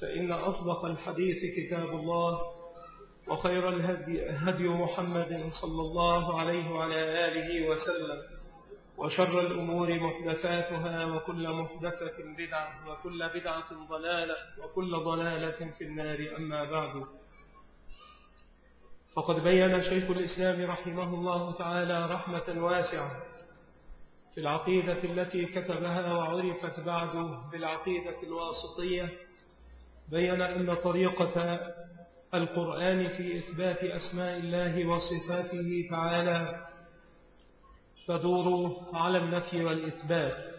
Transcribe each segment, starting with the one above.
فإن أصدق الحديث كتاب الله وخير الهدي هدي محمد صلى الله عليه وعلى آله وسلم وشر الأمور محدثاتها وكل محدثة بدعة وكل بدعة ضلالة وكل ضلالة في النار أما بعد. فقد بين شيخ الإسلام رحمه الله تعالى رحمة واسعة في العقيدة التي كتبها وعرفت بعد بالعقيدة الواسطية بين أن طريقة القرآن في إثبات أسماء الله وصفاته تعالى تدور على النفي والإثبات.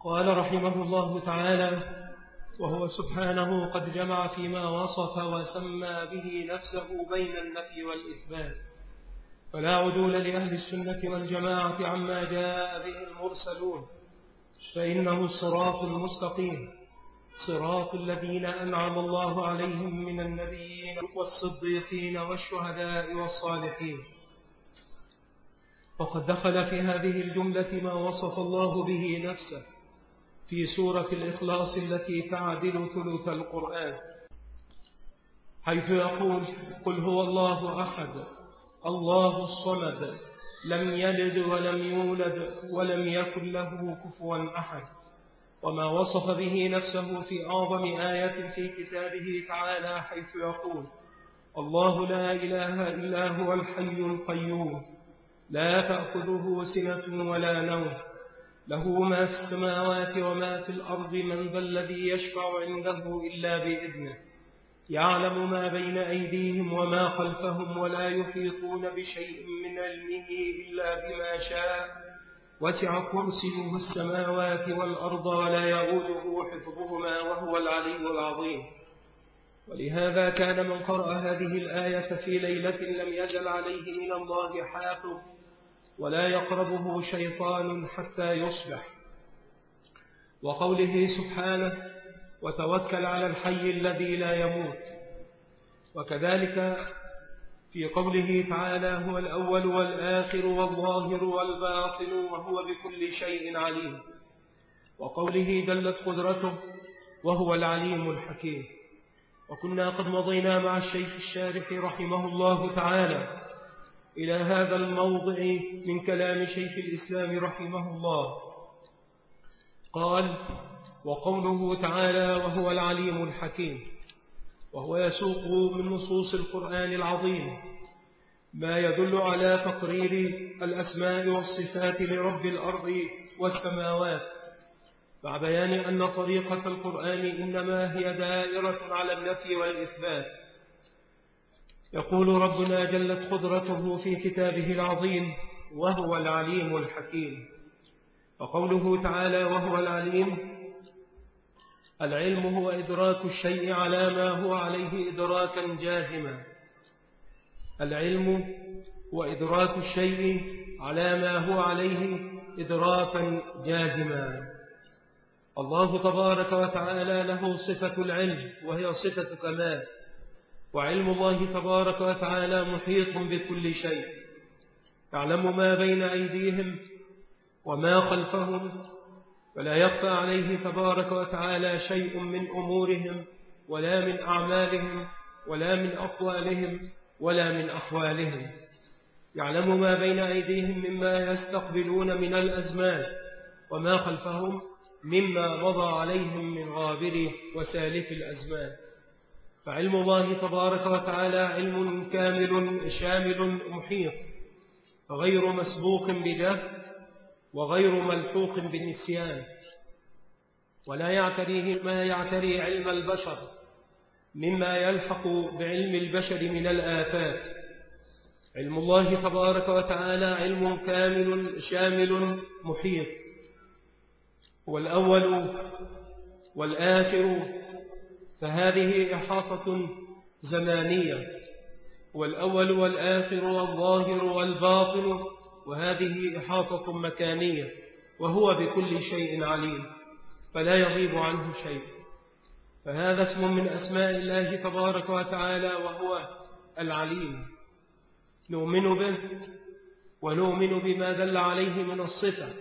قال رحمه الله تعالى وهو سبحانه قد جمع فيما وصف وسمى به نفسه بين النفي والإثبات. فلا عدول لأهل السنة والجماعة عما جاء به المرسلون فإنه الصراط المستقيم. صراط الذين أنعم الله عليهم من النبيين والصديقين والشهداء والصالحين. وقد دخل في هذه الجملة ما وصف الله به نفسه في سورة الإخلاص التي تعدل ثلث القرآن. حيث يقول قل هو الله أحد الله الصمد لم يلد ولم يولد ولم يكن له كفوا أحد. وما وصف به نفسه في أعظم آية في كتابه تعالى حيث يقول الله لا إله إلا هو الحي القيوم. لا تأخذه سنة ولا نوم. له ما في السماوات وما في الأرض من ذا الذي يشفع عنده إلا بإذنه. يعلم ما بين أيديهم وما خلفهم ولا يحيطون بشيء من علمه إلا بما شاء. وسع كرسيه السماوات والأرض ولا يغوده حفظهما وهو العلي العظيم. ولهذا كان من قرأ هذه الآية في ليلة لم يزل عليه من الله حافظ ولا يقربه شيطان حتى يصبح. وقوله سبحانه وتوكل على الحي الذي لا يموت وكذلك في قوله تعالى هو الأول والآخر والظاهر والباطن وهو بكل شيء عليم. وقوله جلت قدرته وهو العليم الحكيم. وكنا قد مضينا مع الشيخ الشارح رحمه الله تعالى إلى هذا الموضع من كلام شيخ الإسلام رحمه الله. قال وقوله تعالى وهو العليم الحكيم. وهو يسوق من نصوص القرآن العظيم. ما يدل على تقرير الأسماء والصفات لرب الأرض والسماوات. مع بيان أن طريقة القرآن إنما هي دائرة على النفي والإثبات. يقول ربنا جلت قدرته في كتابه العظيم وهو العليم الحكيم. وقوله تعالى وهو العليم العلم هو إدراك الشيء على ما هو عليه إدراكا جازما. العلم هو إدراك الشيء على ما هو عليه إدراكا جازما. الله تبارك وتعالى له صفة العلم وهي صفة كمال. وعلم الله تبارك وتعالى محيط بكل شيء. يعلم ما بين أيديهم وما خلفهم فلا يخفى عليه تبارك وتعالى شيء من أمورهم ولا من أعمالهم ولا من أقوالهم ولا من أحوالهم. يعلم ما بين أيديهم مما يستقبلون من الأزمان وما خلفهم مما مضى عليهم من غابر وسالف الأزمان. فعلم الله تبارك وتعالى علم كامل شامل محيط غير مسبوق بجهل وغير ملحوق بالنسيان ولا يعتريه ما يعتري علم البشر مما يلحق بعلم البشر من الآفات. علم الله تبارك وتعالى علم كامل شامل محيط. هو الأول والآخر فهذه إحاطة زمانية. والأول والآخر والظاهر والباطن وهذه إحاطة مكانية وهو بكل شيء عليم فلا يغيب عنه شيء. فهذا اسم من أسماء الله تبارك وتعالى وهو العليم. نؤمن به ونؤمن بما دل عليه من الصفة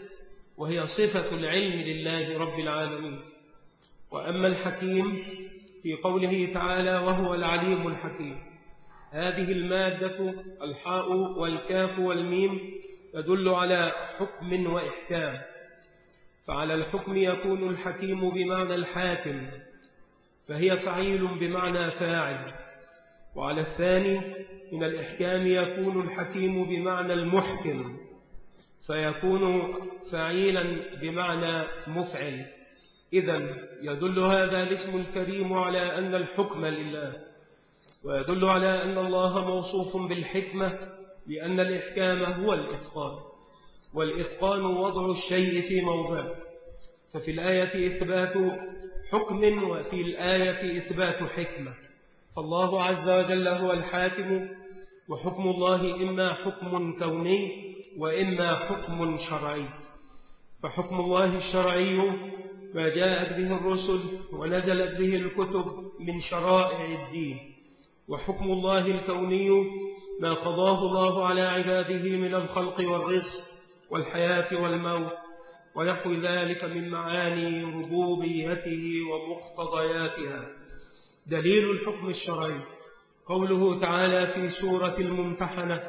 وهي صفة العلم لله رب العالمين. وأما الحكيم في قوله تعالى وهو العليم الحكيم. هذه المادة الحاء والكاف والميم تدل على حكم وإحكام. فعلى الحكم يكون الحكيم بمعنى الحاكم فهي فعيل بمعنى فاعل. وعلى الثاني من الإحكام يكون الحكيم بمعنى المحكم فيكون فعيلا بمعنى مفعل. إذا يدل هذا الاسم الكريم على أن الحكم لله ويدل على أن الله موصوف بالحكمة لأن الإحكام هو الإتقان والإتقان وضع الشيء في موضعه ففي الآية إثبات حكم وفي الآية إثبات حكمة. فالله عز وجل هو الحاكم وحكم الله إما حكم كوني وإما حكم شرعي. فحكم الله الشرعي ما جاءت به الرسل ونزلت به الكتب من شرائع الدين. وحكم الله الكوني ما قضاه الله على عباده من الخلق والرزق والحياة والموت ونحو ذلك من معاني ربوبيته ومقتضياتها. دليل الحكم الشرعي. قوله تعالى في سورة الممتحنة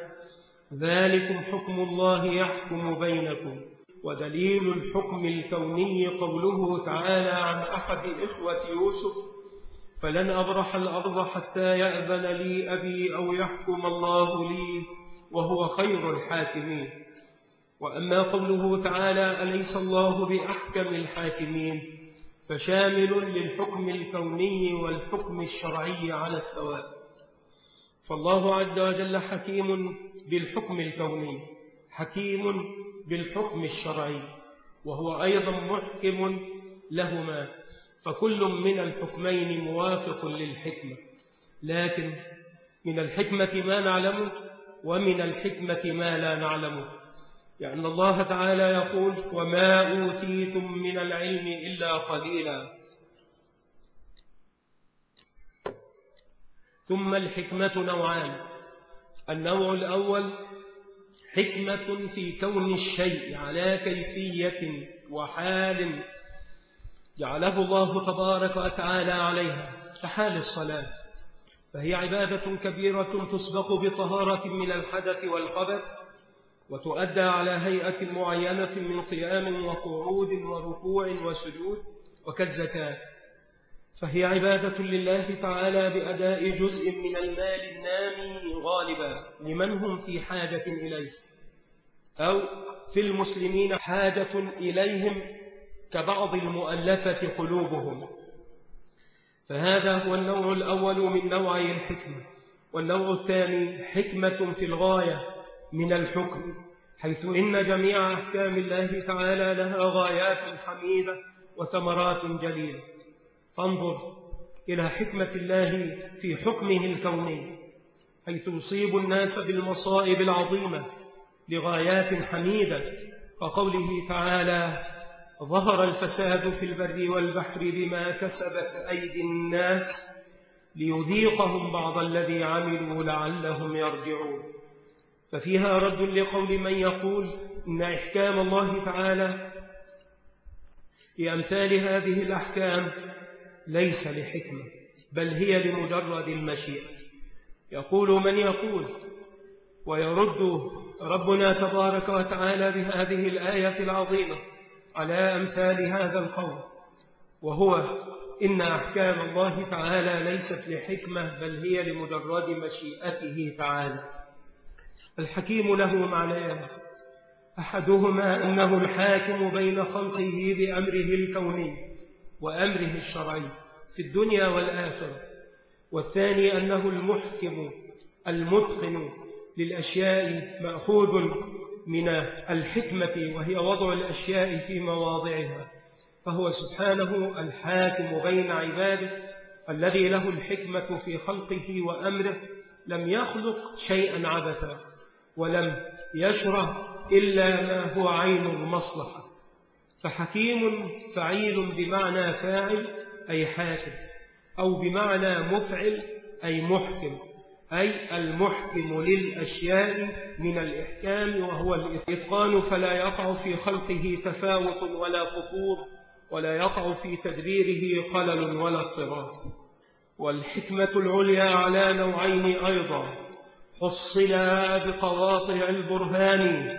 ذلكم حكم الله يحكم بينكم. ودليل الحكم الكوني قوله تعالى عن أحد إخوة يوسف فلن أبرح الأرض حتى يأذن لي أبي أو يحكم الله لي وهو خير الحاكمين. وأما قوله تعالى أليس الله بأحكم الحاكمين؟ فشامل للحكم الكوني والحكم الشرعي على السواء. فالله عز وجل حكيم بالحكم الكوني حكيم بالحكم الشرعي وهو أيضا محكم لهما. فكل من الحكمين موافق للحكمة. لكن من الحكمة ما نعلمه ومن الحكمة ما لا نعلمه لأن الله تعالى يقول وما أوتيتم من العلم إلا قليلا. ثم الحكمة نوعان. النوع الأول حكمة في كون الشيء على كيفية وحال جعله الله تبارك وتعالى عليها كحال الصلاة. فهي عبادة كبيرة تسبق بطهارة من الحدث والخبث وتؤدى على هيئة معينة من قيام وقعود وركوع وسجود وكالزكاة. فهي عبادة لله تعالى بأداء جزء من المال النامي غالبا لمن هم في حاجة إليه أو في المسلمين حاجة إليهم كبعض المؤلفة قلوبهم. فهذا هو النوع الأول من نوعي الحكمة والنوع الثاني حكمة في الغاية من الحكم حيث إن جميع أحكام الله تعالى لها غايات حميدة وثمرات جليلة. فانظر إلى حكمة الله في حكمه الكوني حيث يصيب الناس بالمصائب العظيمة لغايات حميدة وقوله تعالى ظهر الفساد في البر والبحر بما كسبت أيدي الناس ليذيقهم بعض الذي عملوا لعلهم يرجعون. ففيها رد لقول من يقول إن إحكام الله تعالى لأمثال هذه الأحكام ليس لحكمة بل هي لمجرد المشيئة. يقول من يقول ويرد ربنا تبارك وتعالى بهذه الآية العظيمة على أمثال هذا القول وهو إن أحكام الله تعالى ليست لحكمة بل هي لمجرد مشيئته تعالى. الحكيم له معنيان أحدهما أنه الحاكم بين خلقه بأمره الكوني وأمره الشرعي في الدنيا والآخرة والثاني أنه المحكم المتقن للأشياء مأخوذ من الحكمة وهي وضع الأشياء في مواضعها فهو سبحانه الحاكم بين عباده الذي له الحكمة في خلقه وأمره لم يخلق شيئا عبثا ولم يشره إلا ما هو عين المصلحة فحكيم فعيل بمعنى فاعل أي حاكم أو بمعنى مفعل أي محكم. أي المحكم للأشياء من الإحكام وهو الإتقان فلا يقع في خلقه تفاوت ولا فطور ولا يقع في تدبيره خلل ولا اضطراب والحكمة العليا على نوعين أيضا. حصلا بقواطع البرهان.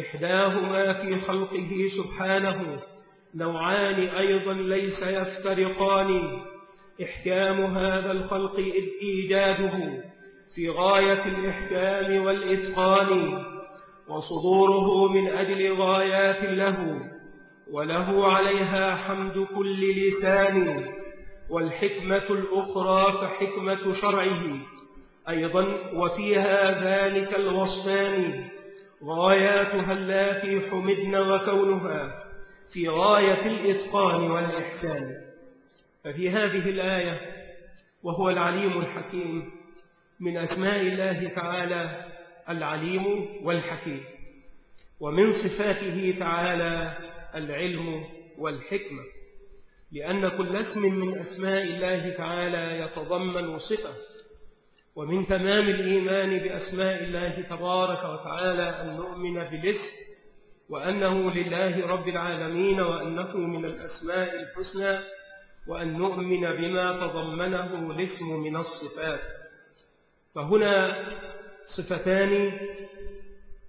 إحداهما في خلقه سبحانه. نوعان أيضا ليس يفترقان. إحكام هذا الخلق إذ إيجاده في غاية الإحكام والإتقان وصدوره من أجل غايات له وله عليها حمد كل لسان والحكمة الأخرى فحكمة شرعه أيضا وفيها ذلك الوصفان غاياتها التي حمدن وكونها في غاية الإتقان والإحسان. ففي هذه الآية وهو العليم الحكيم من أسماء الله تعالى العليم والحكيم ومن صفاته تعالى العلم والحكمة لأن كل اسم من أسماء الله تعالى يتضمن صفة ومن تمام الإيمان بأسماء الله تبارك وتعالى أن نؤمن بالاسم وأنه لله رب العالمين وأنه من الأسماء الحسنى وأن نؤمن بما تضمنه الاسم من الصفات. فهنا صفتان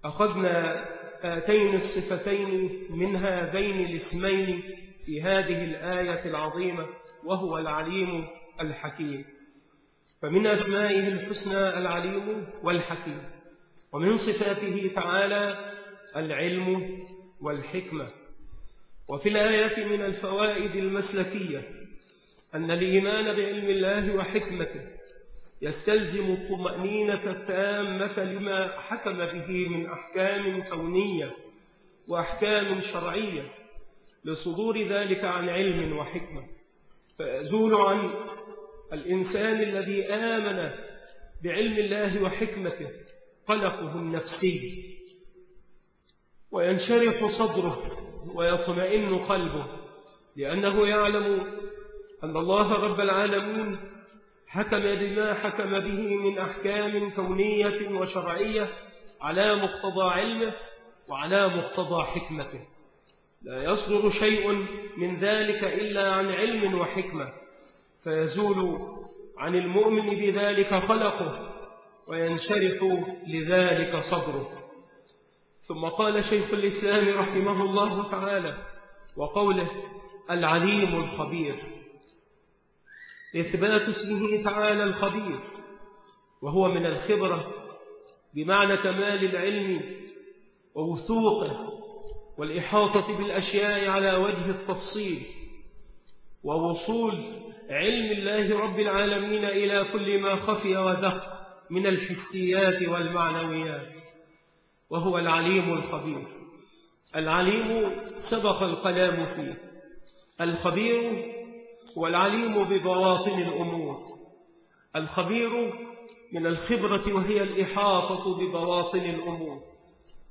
أخذنا آتين الصفتين من هذين الاسمين في هذه الآية العظيمة وهو العليم الحكيم. فمن أسمائه الحسنى العليم والحكيم. ومن صفاته تعالى العلم والحكمة. وفي الآية من الفوائد المسلكية أن الإيمان بعلم الله وحكمته يستلزم الطمأنينة التامة لما حكم به من أحكام كونية وأحكام شرعية لصدور ذلك عن علم وحكمة. فيزول عن الإنسان الذي آمن بعلم الله وحكمته قلقه النفسي وينشرح صدره ويطمئن قلبه لأنه يعلم أن الله رب العالمين حكم بما حكم به من أحكام كونية وشرعية على مقتضى علمه وعلى مقتضى حكمته. لا يصدر شيء من ذلك إلا عن علم وحكمة. فيزول عن المؤمن بذلك خلقه وينشرح لذلك صدره. ثم قال شيخ الإسلام رحمه الله تعالى وقوله العليم الخبير. إثبات اسمه تعالى الخبير وهو من الخبرة بمعنى كمال العلم ووثوقه والإحاطة بالأشياء على وجه التفصيل ووصول علم الله رب العالمين إلى كل ما خفي ودق من الحسيات والمعنويات وهو العليم الخبير. العليم سبق القلام فيه الخبير والعليم ببواطن الأمور. الخبير من الخبرة وهي الإحاطة ببواطن الأمور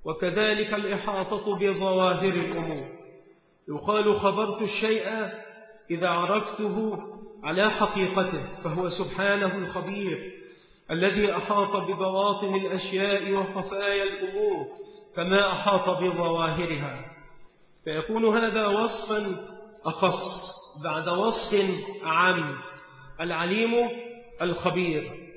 وكذلك الإحاطة بظواهر الأمور. يقال خبرت الشيء إذا عرفته على حقيقته فهو سبحانه الخبير الذي أحاط ببواطن الأشياء وخفايا الأمور كما أحاط بظواهرها. فيكون هذا وصفا أخص. بعد وصف عام العليم الخبير.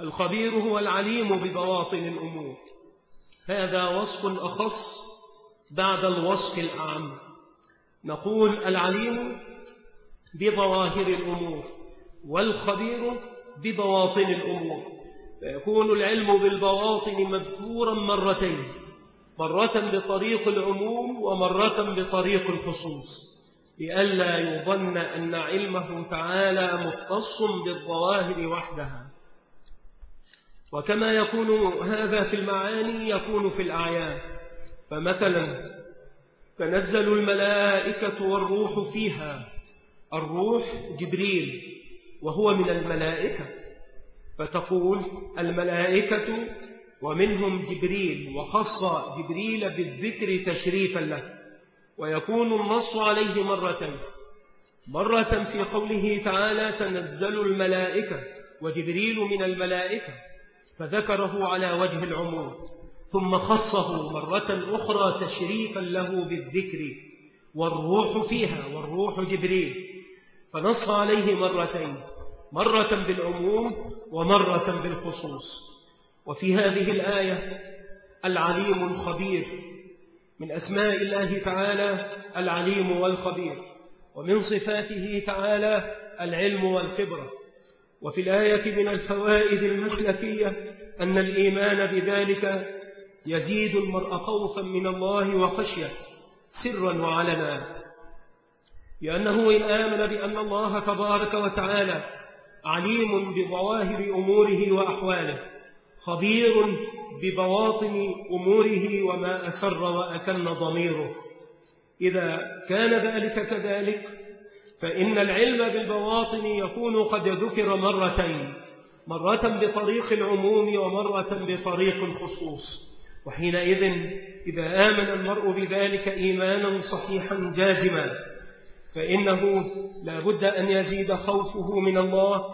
الخبير هو العليم ببواطن الأمور. هذا وصف أخص بعد الوصف الأعم نقول العليم بظواهر الأمور والخبير ببواطن الأمور. فيكون العلم بالبواطن مذكورا مرتين. مرة بطريق العموم ومرة بطريق الخصوص لئلا يظن أن علمه تعالى مختص بالظواهر وحدها. وكما يكون هذا في المعاني يكون في الأعيان. فمثلا تنزل الملائكة والروح فيها الروح جبريل وهو من الملائكة. فتقول الملائكة ومنهم جبريل وخص جبريل بالذكر تشريفا له ويكون النص عليه مرة. مرة في قوله تعالى تنزل الملائكة وجبريل من الملائكة فذكره على وجه العموم. ثم خصه مرة أخرى تشريفا له بالذكر والروح فيها والروح جبريل. فنص عليه مرتين مرة بالعموم ومرة بالخصوص. وفي هذه الآية العليم الخبير من أسماء الله تعالى العليم والخبير ومن صفاته تعالى العلم والخبرة. وفي الآية من الفوائد المسلكية أن الإيمان بذلك يزيد المرء خوفا من الله وخشية سرا وعلنا. لأنه إن آمن بأن الله تبارك وتعالى عليم بظواهر أموره وأحواله خبير ببواطن أموره وما أسر وأكن ضميره. إذا كان ذلك كذلك فإن العلم بالبواطن يكون قد ذكر مرتين مرة بطريق العموم ومرة بطريق الخصوص. وحينئذ إذا آمن المرء بذلك إيمانا صحيحا جازما فإنه لا بد أن يزيد خوفه من الله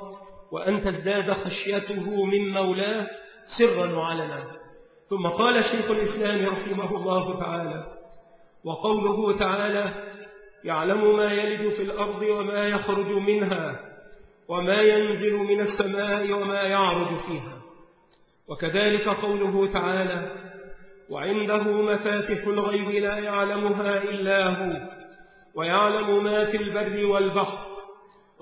وأن تزداد خشيته من مولاه سرا وعلنا. ثم قال شيخ الإسلام رحمه الله تعالى وقوله تعالى يعلم ما يلد في الأرض وما يخرج منها وما ينزل من السماء وما يعرج فيها. وكذلك قوله تعالى وعنده مفاتح الغيب لا يعلمها إلا هو ويعلم ما في البر والبحر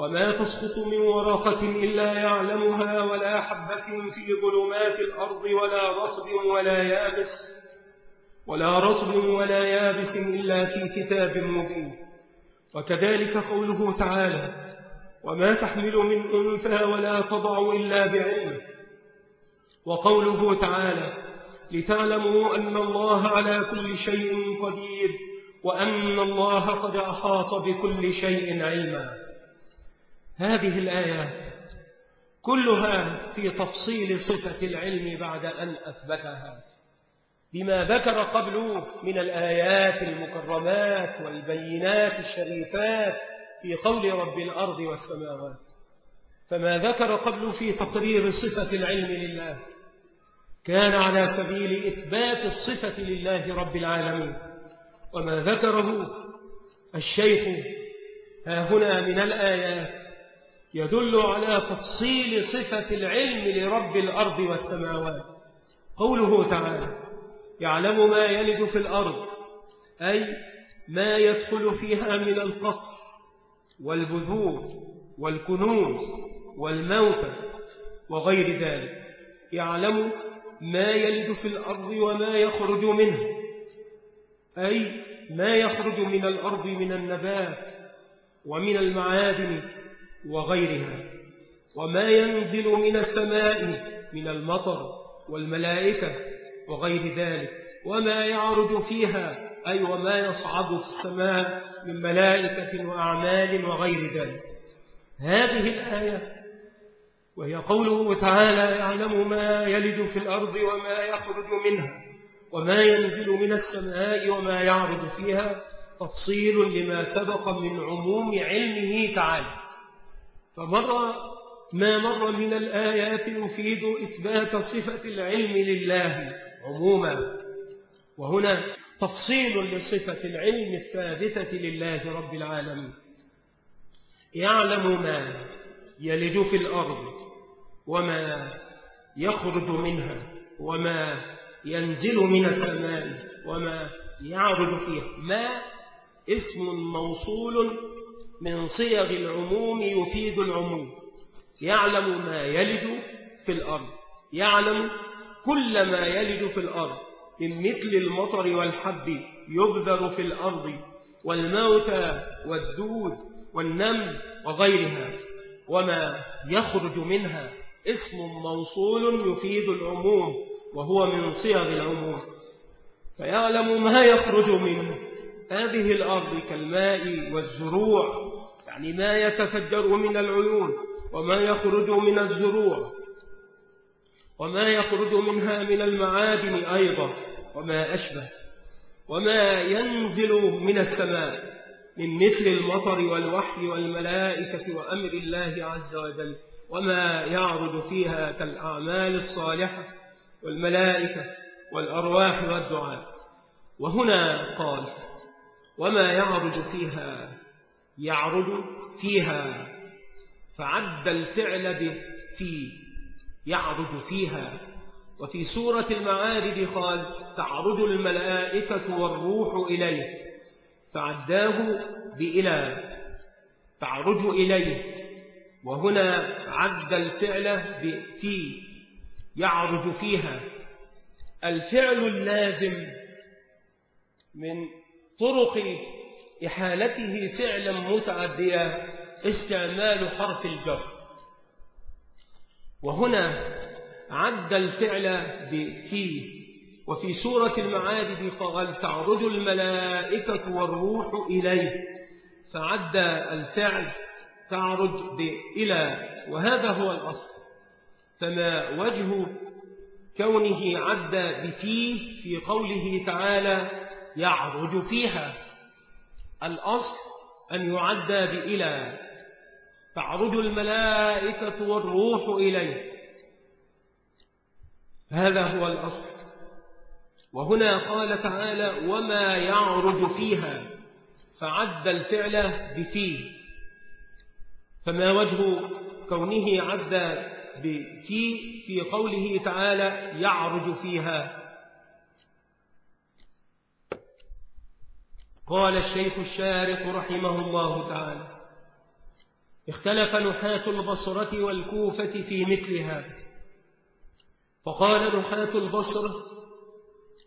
وما تسقط من ورقة إلا يعلمها ولا حبة في ظلمات الأرض ولا رطب ولا يابس ولا رطب ولا يابس إلا في كتاب مبين. وكذلك قوله تعالى وما تحمل من أنثى ولا تضع إلا بعلمه وقوله تعالى لتعلموا أن الله على كل شيء قدير وأن الله قد أحاط بكل شيء علما. هذه الآيات كلها في تفصيل صفة العلم بعد أن أثبتها. بما ذكر قبل من الآيات المكرمات والبينات الشريفات في قول رب الأرض والسماوات. فما ذكر قبل في تقرير صفة العلم لله كان على سبيل إثبات الصفة لله رب العالمين. وما ذكره الشيخ ها هنا من الآيات يدل على تفصيل صفة العلم لرب الأرض والسماوات. قوله تعالى يعلم ما يلد في الأرض أي ما يدخل فيها من القطر والبذور والكنوز والموتى وغير ذلك. يعلم ما يلد في الأرض وما يخرج منه أي ما يخرج من الأرض من النبات ومن المعادن وغيرها. وما ينزل من السماء من المطر والملائكة وغير ذلك. وما يعرج فيها أي وما يصعد في السماء من ملائكة وأعمال وغير ذلك. هذه الآية وهي قوله تعالى يعلم ما يلد في الأرض وما يخرج منها وما ينزل من السماء وما يعرج فيها تفصيل لما سبق من عموم علمه تعالى. فمر ما مر من الآيات يفيد إثبات صفة العلم لله عموما. وهنا تفصيل لصفة العلم الثابتة لله رب العالمين. يعلم ما يلج في الأرض وما يخرج منها وما ينزل من السماء وما يعرج فيها. ما اسم موصول من صيغ العموم يفيد العموم. يعلم ما يلد في الأرض. يعلم كل ما يلد في الأرض. من مثل المطر والحب يبذر في الأرض. والموتى والدود والنمل وغيرها. وما يخرج منها اسم موصول يفيد العموم. وهو من صيغ العموم. فيعلم ما يخرج منه هذه الأرض كالماء والزروع. يعني ما يتفجر من العيون وما يخرج من الزروع وما يخرج منها من المعادن أيضا وما أشبه وما ينزل من السماء من مثل المطر والوحي والملائكة وأمر الله عز وجل وما يعرض فيها كالأعمال الصالحة والملائكة والأرواح والدعاء. وهنا قال وما يعرض فيها يعرض فيها فعد الفعل في يعرج فيها. وفي سورة المعارج قال تعرج الملائكة والروح إليه. فعداه بإلى تعرج إليه. وهنا عد الفعل في يعرج فيها. الفعل اللازم من طرق إحالته فعلا متعديا استعمال حرف الجر. وهنا عد الفعل بفيه وفي سورة المعارج قال تعرج الملائكة والروح إليه. فعد الفعل تعرج بإلى وهذا هو الأصل. فما وجه كونه عد بفيه في قوله تعالى يعرج فيها. الأصل أن يعد بإلى تعرج الملائكة والروح إليه. هذا هو الأصل. وهنا قال تعالى وما يعرج فيها. فعد الفعل بفيه. فما وجه كونه عد بفي في قوله تعالى يعرج فيها قال الشيخ الشارق رحمه الله تعالى اختلف نحاة البصرة والكوفة في مثل هذا فقال نحاة البصرة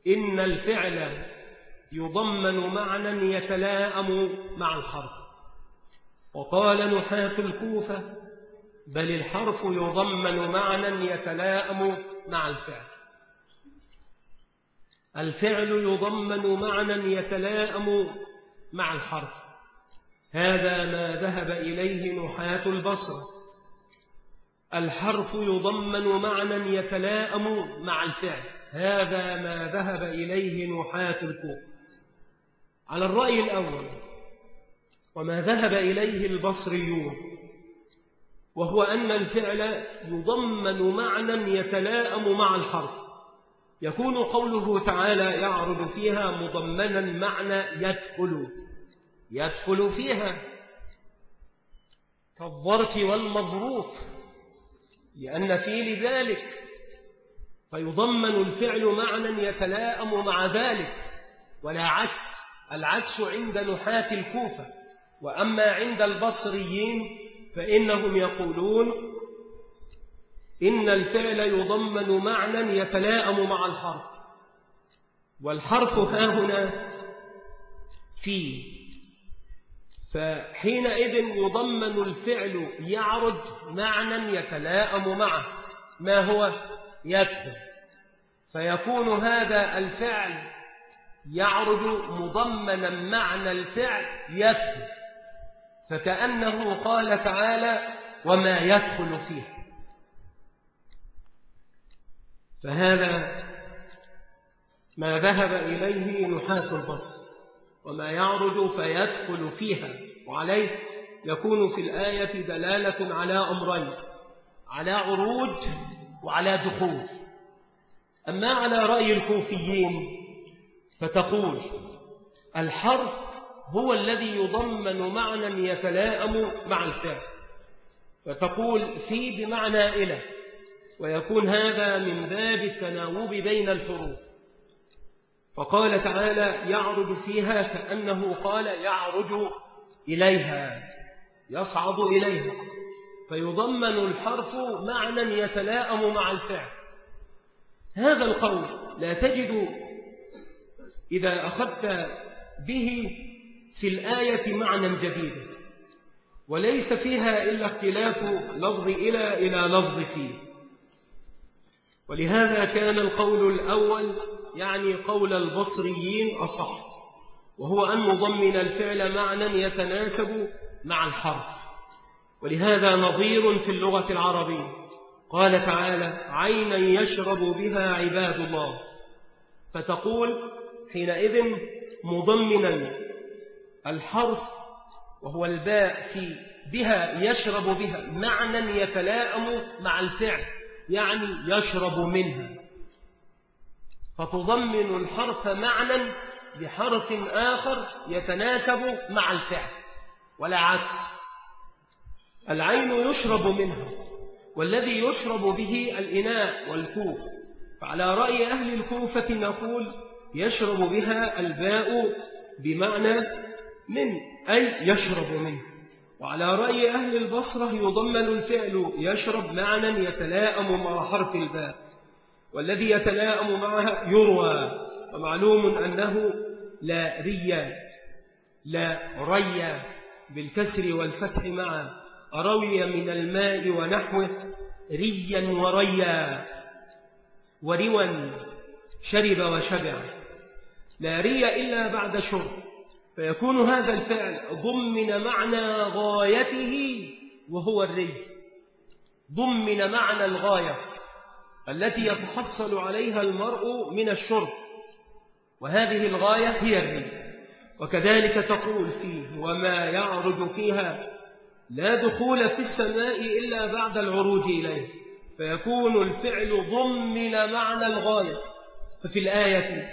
إن الفعل يضمن معنى يتلاءم مع الحرف. وقال نحاة الكوفة بل الحرف يضمن معنى يتلاءم مع الفعل. الفعل يضمن معنى يتلاءم مع الحرف. هذا ما ذهب إليه نحاة البصر. الحرف يضمن معنى يتلاءم مع الفعل. هذا ما ذهب إليه نحاة الكوفة. على الرأي الأول وما ذهب إليه البصريون وهو أن الفعل يضمن معنى يتلاءم مع الحرف. يكون قوله تعالى يعرض فيها مضمنا معنى يدخل يدخل فيها كالظرف والمظروف لأن في لذلك فيضمن الفعل معنى يتلاءم مع ذلك ولا عكس العكس عند نحاة الكوفة وأما عند البصريين فإنهم يقولون إن الفعل يضمن معنى يتلاءم مع الحرف. والحرف ها هنا في. فحينئذ يضمن الفعل يعرج معنى يتلاءم معه. ما هو؟ يدخل فيكون هذا الفعل يعرج مضمنا معنى الفعل يدخل فكأنه قال تعالى وما يدخل فيه. فهذا ما ذهب إليه نحاة البصر وما يعرج فيدخل فيها وعليه يكون في الآية دلالة على أمرين على عروج وعلى دخول. أما على رأي الكوفيين فتقول الحرف هو الذي يضمن معنى يتلاءم مع الفعل. فتقول في بمعنى إله. ويكون هذا من باب التناوب بين الحروف. فقال تعالى يعرج فيها كأنه قال يعرج إليها يصعد إليها. فيضمن الحرف معنى يتلاءم مع الفعل. هذا القول لا تجد إذا أخذت به في الآية معنى جديد. وليس فيها إلا اختلاف لفظ إلى إلى لفظ فيه. ولهذا كان القول الأول يعني قول البصريين أصح وهو أن نضمن الفعل معنى يتناسب مع الحرف. ولهذا نظير في اللغة العربية. قال تعالى عينا يشرب بها عباد الله. فتقول حينئذ مضمنا الحرف وهو الباء في بها يشرب بها معنى يتلائم مع الفعل. يعني يشرب منها. فتضمن الحرف معنى بحرف آخر يتناسب مع الفعل ولا عكس. العين يشرب منها والذي يشرب به الإناء والكوب فعلى رأي أهل الكوفة نقول يشرب بها الباء بمعنى من أي يشرب منه. وعلى رأي أهل البصرة يضمن الفعل يشرب معنى يتلاءم مع حرف الباء والذي يتلاءم معها يروى ومعلوم أنه لا ريا لا ريا بالكسر والفتح معا روي من الماء ونحوه ريا وريا وروا شرب وشبع. لا ري إلا بعد شرب. فيكون هذا الفعل ضمن معنى غايته وهو الري ضمن معنى الغاية التي يتحصل عليها المرء من الشرب. وهذه الغاية هي الري وكذلك تقول فيه وما يعرج فيها لا دخول في السماء إلا بعد العروج إليه. فيكون الفعل ضمن معنى الغاية. ففي الآية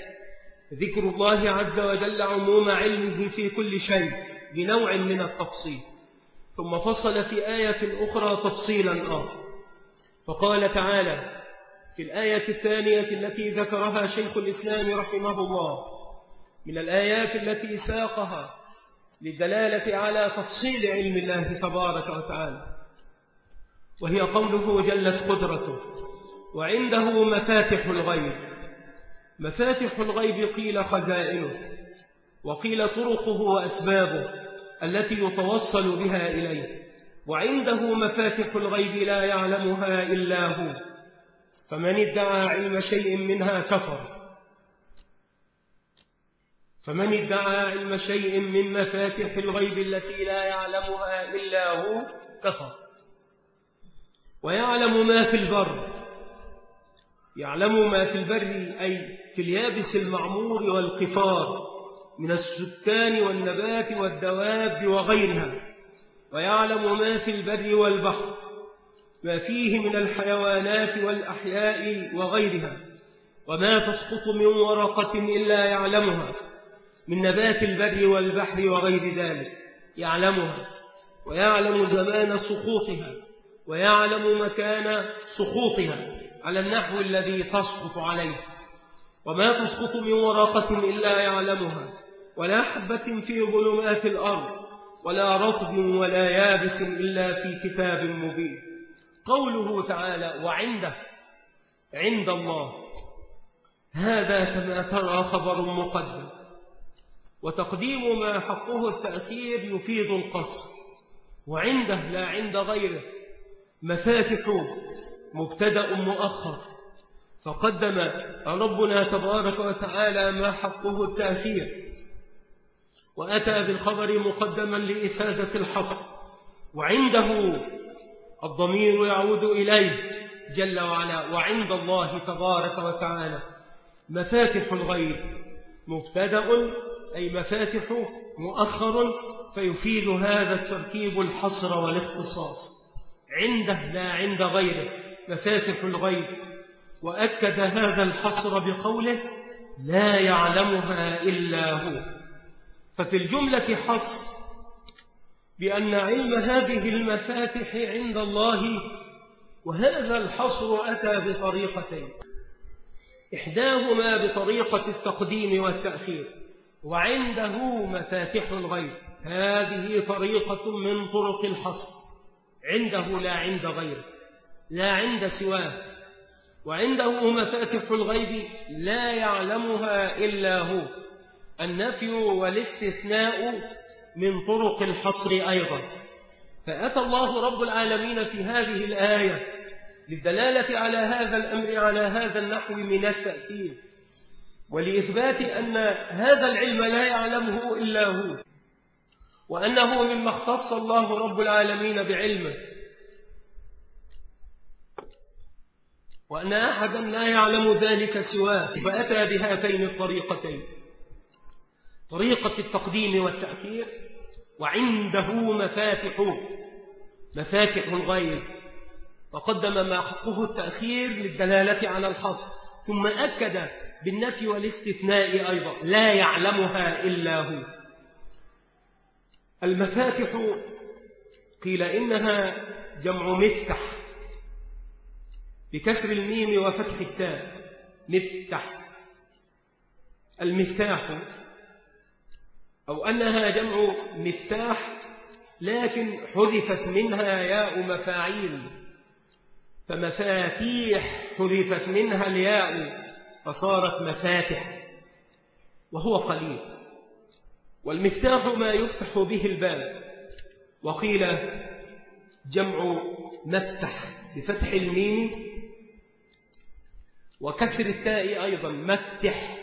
ذكر الله عز وجل عموم علمه في كل شيء بنوع من التفصيل. ثم فصل في آية أخرى تفصيلا آخر. فقال تعالى في الآية الثانية التي ذكرها شيخ الإسلام رحمه الله من الآيات التي ساقها للدلالة على تفصيل علم الله تبارك وتعالى وهي قوله جلت قدرته وعنده مفاتح الغيب. مفاتح الغيب قيل خزائنه وقيل طرقه وأسبابه التي يتوصل بها إليه. وعنده مفاتح الغيب لا يعلمها إلا هو. فمن ادعى علم شيء منها كفر. فمن ادعى علم شيء من مفاتح الغيب التي لا يعلمها إلا هو كفر. ويعلم ما في البر. يعلم ما في البر أي في اليابس المعمور والقفار من السكان والنبات والدواب وغيرها ويعلم ما في البر والبحر ما فيه من الحيوانات والأحياء وغيرها وما تسقط من ورقة إلا يعلمها من نبات البر والبحر وغير ذلك يعلمها ويعلم زمان سقوطها ويعلم مكان سقوطها على النحو الذي تسقط عليه. وما تسقط من ورقة إلا يعلمها ولا حبة في ظلمات الأرض ولا رطب ولا يابس إلا في كتاب مبين. قوله تعالى وعنده عند الله. هذا كما ترى خبر مقدم. وتقديم ما حقه التأخير يفيد القصر. وعنده لا عند غيره. مفاتح مبتدأ مؤخر. فقدم ربنا تبارك وتعالى ما حقه التأخير. وأتى بالخبر مقدما لإفادة الحصر. وعنده الضمير يعود إليه جل وعلا. وعند الله تبارك وتعالى مفاتح الغيب. مبتدأ أي مفاتح مؤخر فيفيد هذا التركيب الحصر والاختصاص. عنده لا عند غيره. مفاتح الغيب. وأكد هذا الحصر بقوله لا يعلمها إلا هو. ففي الجملة حصر بأن علم هذه المفاتح عند الله وهذا الحصر أتى بطريقتين. إحداهما بطريقة التقديم والتأخير وعنده مفاتح الغيب. هذه طريقة من طرق الحصر. عنده لا عند غيره لا عند سواه. وعنده مفاتح الغيب لا يعلمها إلا هو. النفي والاستثناء من طرق الحصر أيضا. فأتى الله رب العالمين في هذه الآية للدلالة على هذا الأمر على هذا النحو من التأكيد ولإثبات أن هذا العلم لا يعلمه إلا هو وأنه مما اختص الله رب العالمين بعلمه. وأن أحدا لا يعلم ذلك سواه فأتى بهاتين الطريقتين. طريقة التقديم والتأخير وعنده مفاتح مفاتح الغيب. وقدم ما حقه التأخير للدلالة على الحصر. ثم أكد بالنفي والاستثناء أيضا لا يعلمها إلا هو. المفاتح قيل إنها جمع مفتح بكسر الميم وفتح التاء. مفتح المفتاح. أو أنها جمع مفتاح لكن حذفت منها ياء مفاعيل. فمفاتيح حذفت منها الياء فصارت مفاتح. وهو قليل. والمفتاح ما يفتح به الباب. وقيل جمع مفتح بفتح الميم وكسر التاء أيضا مفتح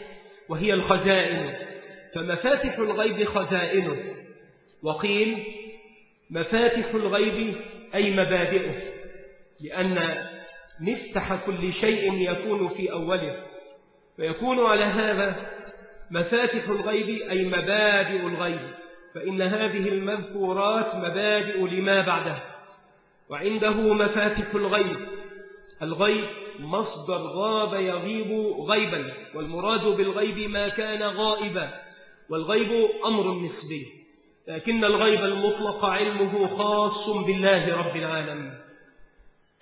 وهي الخزائن. فمفاتح الغيب خزائنه وقيل مفاتح الغيب أي مبادئه لأن مفتح كل شيء يكون في أوله. فيكون على هذا مفاتح الغيب أي مبادئ الغيب. فإن هذه المذكورات مبادئ لما بعده. وعنده مفاتح الغيب. الغيب مصدر غاب يغيب غيبا والمراد بالغيب ما كان غائبا والغيب أمر نسبي. لكن الغيب المطلق علمه خاص بالله رب العالمين.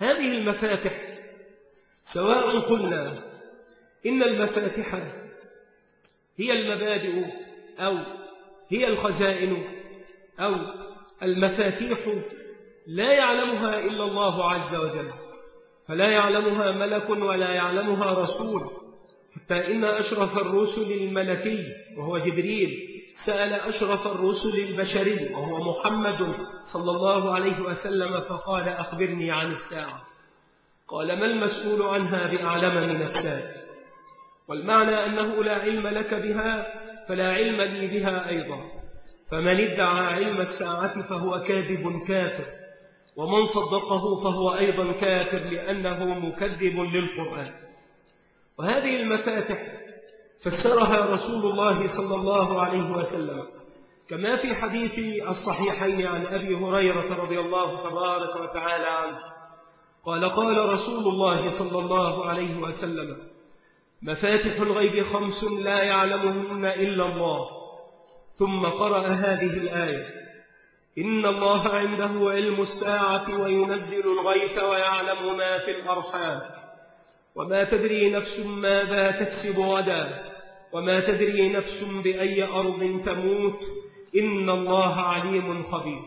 هذه المفاتح سواء قلنا إن المفاتح هي المبادئ أو هي الخزائن أو المفاتيح لا يعلمها إلا الله عز وجل. فلا يعلمها ملك ولا يعلمها رسول. حتى إن أشرف الرسل الملكي وهو جبريل سأل أشرف الرسل البشري وهو محمد صلى الله عليه وسلم فقال أخبرني عن الساعة. قال ما المسؤول عنها بأعلم من السائل والمعنى أنه لا علم لك بها فلا علم لي بها أيضا. فمن ادعى علم الساعة فهو كاذب كافر. ومن صدقه فهو أيضا كافر لأنه مكذب للقرآن. وهذه المفاتح فسرها رسول الله صلى الله عليه وسلم كما في حديث الصحيحين عن أبي هريرة رضي الله تبارك وتعالى عنه. قال قال رسول الله صلى الله عليه وسلم مفاتح الغيب خمس لا يعلمهن إلا الله. ثم قرأ هذه الآية إن الله عنده علم الساعة وينزل الغيث ويعلم ما في الأرحام. وما تدري نفس ماذا تكسب غدا. وما تدري نفس بأي أرض تموت. إن الله عليم خبير.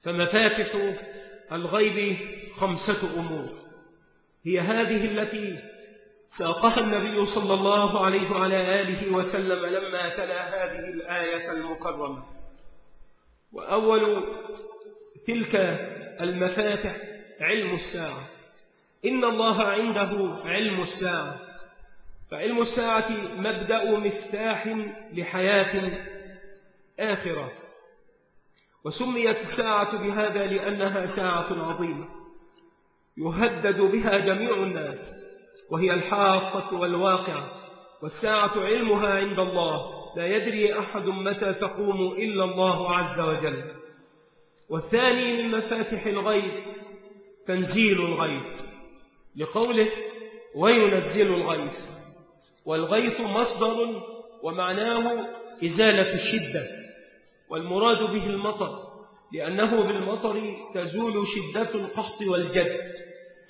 فمفاتح الغيب خمسة أمور. هي هذه التي ساقها النبي صلى الله عليه وعلى آله وسلم لما تلا هذه الآية المكرمة. وأول تلك المفاتح علم الساعة. إن الله عنده علم الساعة. فعلم الساعة مبدأ مفتاح لحياة آخرة. وسميت الساعة بهذا لأنها ساعة عظيمة. يهدد بها جميع الناس. وهي الحاقة والواقعة. والساعة علمها عند الله. لا يدري أحد متى تقوم إلا الله عز وجل. والثاني من مفاتح الغيب تنزيل الغيث لقوله وينزل الغيث والغيث مصدر ومعناه إزالة الشدة. والمراد به المطر لأنه بالمطر تزول شدة القحط والجد.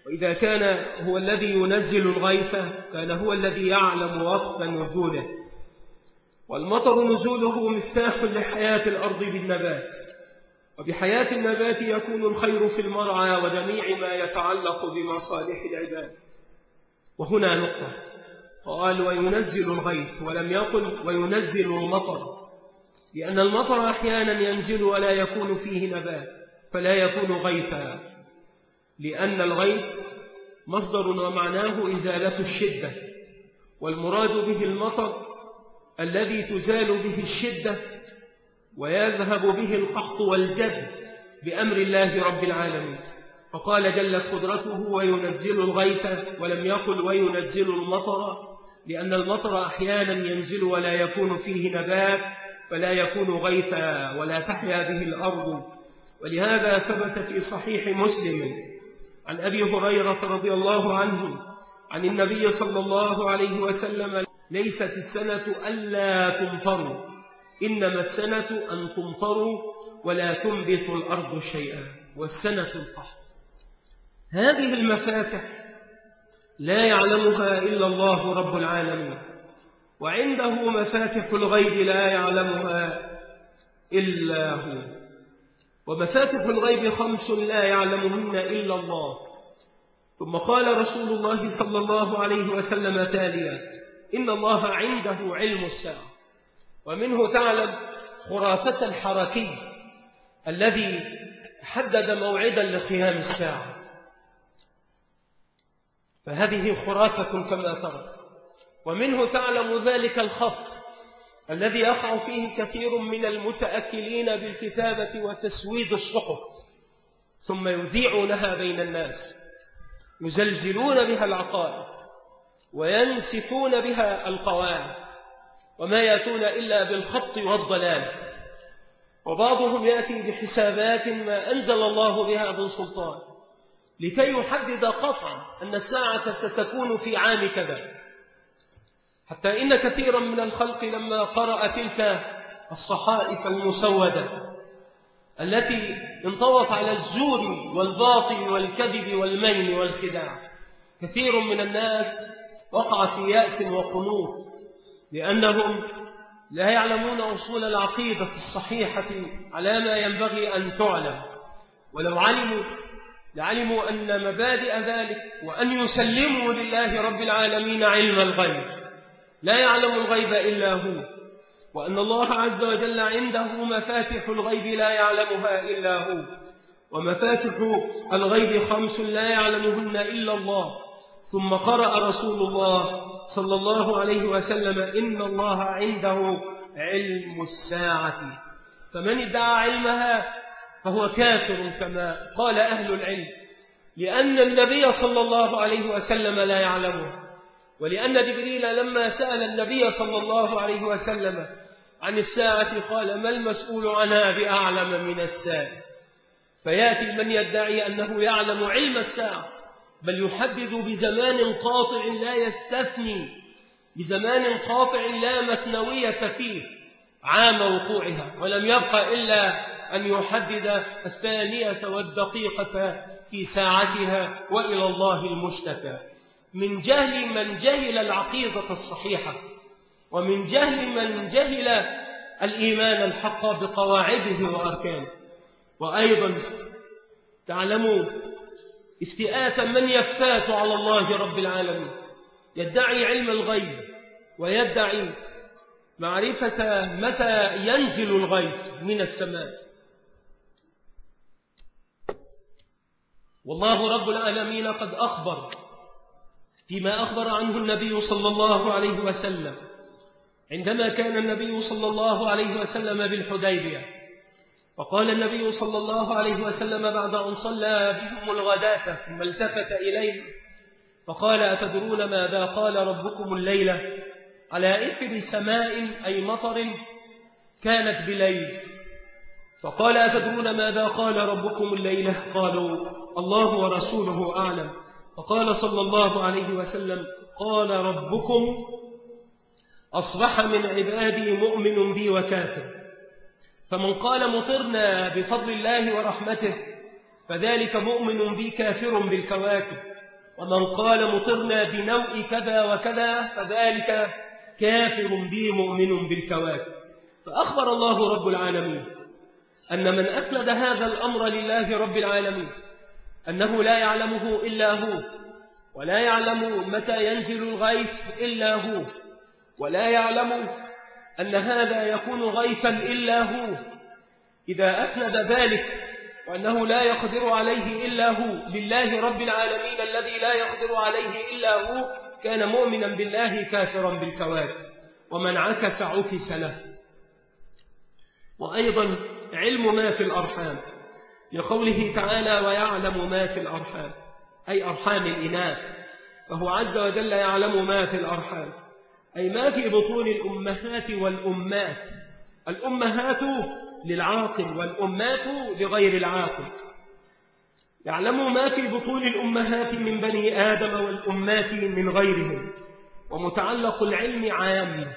وإذا كان هو الذي ينزل الغيث كان هو الذي يعلم وقت نزوله. والمطر نزوله مفتاح لحياة الأرض بالنبات. وبحياة النبات يكون الخير في المرعى وجميع ما يتعلق بمصالح العباد. وهنا نقطة. قال وينزل الغيث ولم يقل وينزل المطر لأن المطر أحيانا ينزل ولا يكون فيه نبات فلا يكون غيثا. لأن الغيث مصدر ومعناه إزالة الشدة والمراد به المطر الذي تزال به الشدة ويذهب به القحط والجد بأمر الله رب العالمين. فقال جلت قدرته وينزل الغيث ولم يقل وينزل المطر لأن المطر أحيانا ينزل ولا يكون فيه نبات فلا يكون غيثا ولا تحيا به الأرض. ولهذا ثبت في صحيح مسلم عن أبي هريرة رضي الله عنه عن النبي صلى الله عليه وسلم ليست السنة ألا تمطروا. إنما السنة أن تمطروا ولا تنبت الأرض شيئا. والسنة القحط. هذه المفاتح لا يعلمها إلا الله رب العالمين. وعنده مفاتح الغيب لا يعلمها إلا هو. ومفاتح الغيب خمس لا يعلمهن إلا الله. ثم قال رسول الله صلى الله عليه وسلم تاليا إن الله عنده علم الساعة. ومنه تعلم خرافة الحركي الذي حدد موعدا لقيام الساعة. فهذه خرافة كما ترى. ومنه تعلم ذلك الخط الذي يقع فيه كثير من المتأكلين بالكتابة وتسويد الصحف. ثم يذيعونها بين الناس يزلزلون بها العقائد. وينسفون بها القواعد وما يأتون إلا بالخط والضلال. وبعضهم يأتي بحسابات ما أنزل الله بها من سلطان لكي يحدد قطعا أن الساعة ستكون في عام كذا. حتى إن كثيرا من الخلق لما قرأ تلك الصحائف المسودة التي انطوت على الزور والباطل والكذب والمين والخداع كثير من الناس وقع في يأس وقنوط لأنهم لا يعلمون أصول العقيدة الصحيحة على ما ينبغي أن تعلم. ولو علموا لعلموا أن مبادئ ذلك وأن يسلموا لله رب العالمين علم الغيب. لا يعلم الغيب إلا هو وأن الله عز وجل عنده مفاتح الغيب لا يعلمها إلا هو. ومفاتح الغيب خمس لا يعلمهن إلا الله. ثم قرأ رسول الله صلى الله عليه وسلم إن الله عنده علم الساعة. فمن ادعى علمها فهو كافر كما قال أهل العلم لأن النبي صلى الله عليه وسلم لا يعلمها ولأن جبريل لما سأل النبي صلى الله عليه وسلم عن الساعة قال ما المسؤول عنها بأعلم من السائل فيأتي من يدعي أنه يعلم علم الساعة. بل يحدد بزمان قاطع لا يستثني بزمان قاطع لا مثنوية فيه عام وقوعها ولم يبقى إلا أن يحدد الثانية والدقيقة في ساعتها وإلى الله المشتكى. من جهل من جهل العقيدة الصحيحة ومن جهل من جهل الإيمان الحق بقواعده وأركانه. وأيضا تعلموا افتئات من يفتات على الله رب العالمين. يدعي علم الغيب ويدعي معرفة متى ينزل الغيب من السماء. والله رب العالمين قد أخبر فيما أخبر عنه النبي صلى الله عليه وسلم عندما كان النبي صلى الله عليه وسلم بالحديبية. وقال النبي صلى الله عليه وسلم بعد أن صلى بهم الغداة ثم التفت إليه فقال أتدرون ماذا قال ربكم الليلة؟ على إثر سماء أي مطر كانت بليل. فقال أتدرون ماذا قال ربكم الليلة؟ قالوا الله ورسوله أعلم. فقال صلى الله عليه وسلم قال ربكم أصبح من عبادي مؤمن بي وكافر. فمن قال مطرنا بفضل الله ورحمته فذلك مؤمن بي كافر بالكواكب. ومن قال مطرنا بنوء كذا وكذا فذلك كافر بي مؤمن بالكواكب. فأخبر الله رب العالمين أن من أسند هذا الأمر لله رب العالمين أنه لا يعلمه إلا هو ولا يعلم متى ينزل الغيث إلا هو ولا يعلم أن هذا يكون غيثا إلا هو إذا أسند ذلك وأنه لا يقدر عليه إلا هو. لله رب العالمين الذي لا يقدر عليه إلا هو كان مؤمنا بالله كافرا بالكواكب ومن عكس عكس له. وأيضا علم ما في الأرحام. لقوله تعالى ويعلم ما في الأرحام أي أرحام الإناث. فهو عز وجل يعلم ما في الأرحام. أي ما في بطون الأمهات والأمات. الأمهات للعاقل والأمات لغير العاقل. يعلم ما في بطون الأمهات من بني آدم والأمات من غيرهم. ومتعلق العلم عام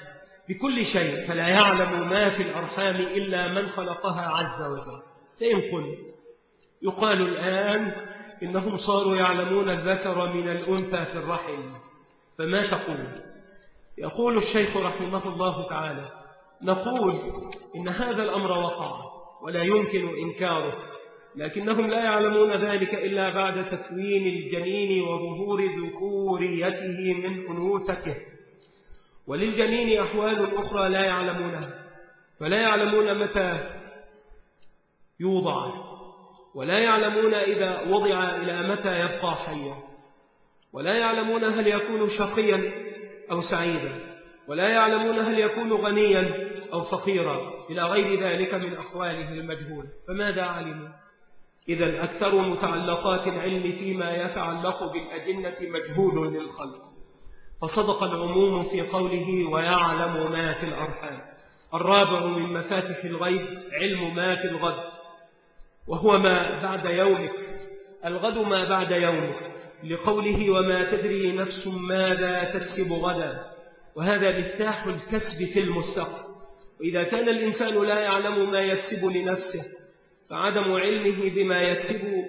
بكل شيء فلا يعلم ما في الأرحام إلا من خلقها عز وجل. فإن قلت يقال الآن إنهم صاروا يعلمون الذكر من الأنثى في الرحم. فما تقول؟ يقول الشيخ رحمه الله تعالى نقول إن هذا الأمر وقع ولا يمكن إنكاره لكنهم لا يعلمون ذلك إلا بعد تكوين الجنين وظهور ذكوريته من أنوثته. وللجنين أحوال أخرى لا يعلمونها فلا يعلمون متى يوضع ولا يعلمون إذا وضع إلى متى يبقى حيا ولا يعلمون هل يكون شقيا أو سعيدا ولا يعلمون هل يكون غنيا أو فقيرا إلى غير ذلك من أحواله المجهول. فماذا علموا؟ إذا أكثر متعلقات العلم فيما يتعلق بالأجنة مجهول للخلق. فصدق العموم في قوله ويعلم ما في الأرحام الرابع من مفاتح الغيب علم ما في الغد وهو ما بعد يومك. الغد ما بعد يومك. لقوله وما تدري نفس ماذا تكسب غدا. وهذا مفتاح الكسب في المستقبل. وإذا كان الإنسان لا يعلم ما يكسب لنفسه فعدم علمه بما يكسب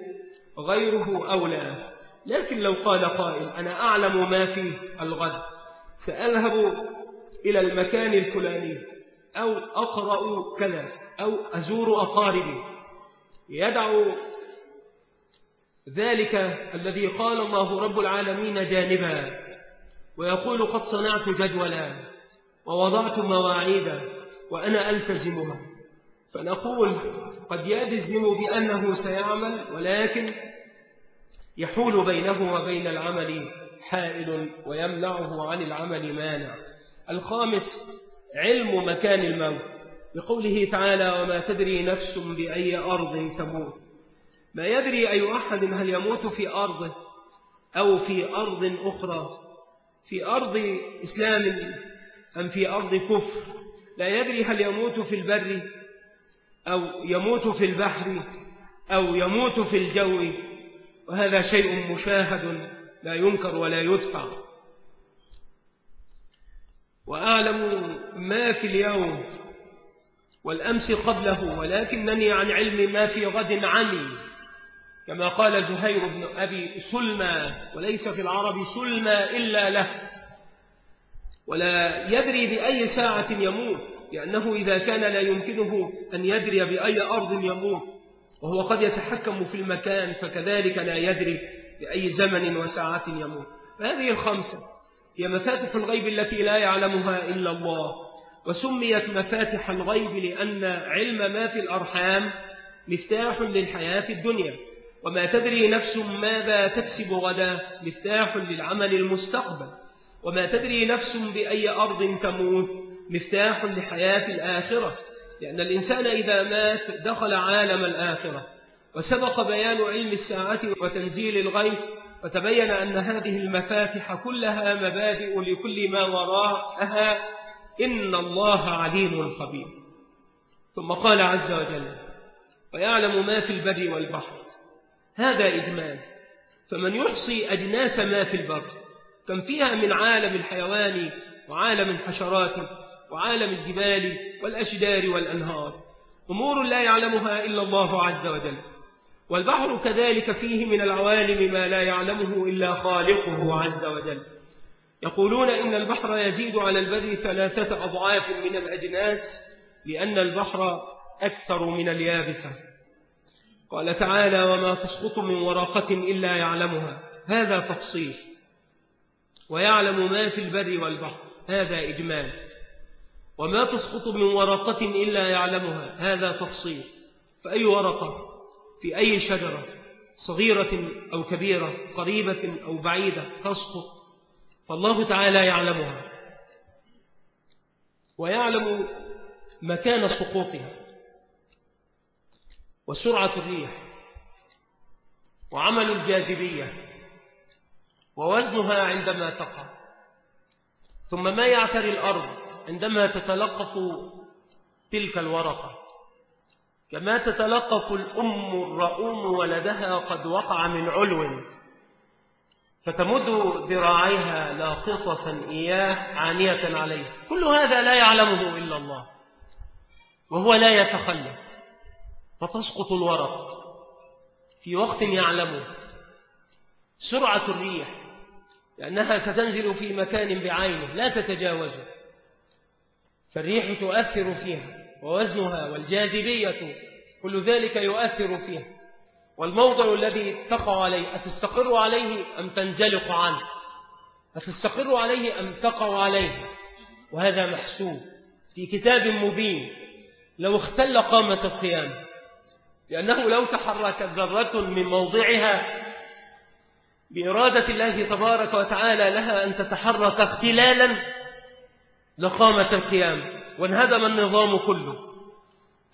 غيره أولى. لكن لو قال قائل أنا أعلم ما في الغد سأذهب إلى المكان الفلاني أو أقرأ كذا أو أزور أقاربي. يدع ذلك الذي قال الله رب العالمين جانبا ويقول قد صنعت جدولا ووضعت مواعيدا وأنا ألتزمها فنقول قد يجزم بأنه سيعمل ولكن يحول بينه وبين العمل حائل ويمنعه عن العمل مانع. الخامس علم مكان الموت. بقوله تعالى وما تدري نفس بأي أرض تموت. ما يدري أي أحد هل يموت في أرضه أو في أرض أخرى. في أرض إسلام أم في أرض كفر. لا يدري هل يموت في البر أو يموت في البحر أو يموت في الجو. وهذا شيء مشاهد لا ينكر ولا يدفع. وأعلم ما في اليوم والأمس قبله ولكنني عن علم ما في غد عمي. كما قال زهير بن أبي سلمى وليس في العرب سلمى إلا له. ولا يدري بأي ساعة يموت لأنه إذا كان لا يمكنه أن يدري بأي أرض يموت. وهو قد يتحكم في المكان فكذلك لا يدري بأي زمن وساعة يموت. فهذه الخمسة هي مفاتح الغيب التي لا يعلمها إلا الله. وسميت مفاتح الغيب لأن علم ما في الأرحام مفتاح للحياة الدنيا. وما تدري نفس ماذا تكسب غدا مفتاح للعمل المستقبل. وما تدري نفس بأي أرض تموت مفتاح لحياة الآخرة. لأن الإنسان إذا مات دخل عالم الآخرة. وسبق بيان علم الساعة وتنزيل الغيب وتبين أن هذه المفاتح كلها مبادئ لكل ما وراءها. إن الله عليم خبير. ثم قال عز وجل ويعلم ما في البر والبحر. هذا إجمال. فمن يحصي أجناس ما في البر كم فيها من عالم الحيوان وعالم الحشرات وعالم الجبال والأشجار والأنهار أمور لا يعلمها إلا الله عز وجل. والبحر كذلك فيه من العوالم ما لا يعلمه إلا خالقه عز وجل. يقولون إن البحر يزيد على البر ثلاثة أضعاف من الأجناس لأن البحر أكثر من اليابسة. قال تعالى وما تسقط من ورقة إلا يعلمها. هذا تفصيل. ويعلم ما في البر والبحر. هذا إجمال. وما تسقط من ورقة إلا يعلمها. هذا تفصيل. فأي ورقة؟ في أي شجرة؟ صغيرة أو كبيرة؟ قريبة أو بعيدة؟ تسقط فالله تعالى يعلمها. ويعلم مكان سقوطها. وسرعة الريح وعمل الجاذبية ووزنها عندما تقع. ثم ما يعتري الأرض عندما تتلقف تلك الورقة؟ كما تتلقف الأم الرؤوم ولدها قد وقع من علو. فتمد ذراعيها لاقطة إياه عانية عليه. كل هذا لا يعلمه إلا الله وهو لا يتخلف. فتسقط الورق. في وقت يعلمه. سرعة الريح. لأنها ستنزل في مكان بعينه. لا تتجاوزه. فالريح تؤثر فيها. ووزنها والجاذبية. كل ذلك يؤثر فيها. والموضع الذي تقع عليه. أتستقر عليه أم تنزلق عنه؟ أتستقر عليه أم تقع عليه؟ وهذا محسوب في كتاب مبين. لو اختل قامة القيامة. لأنه لو تحركت ذرة من موضعها بإرادة الله تبارك وتعالى لها أن تتحرك اختلالا لقامة القيامة وانهدم النظام كله.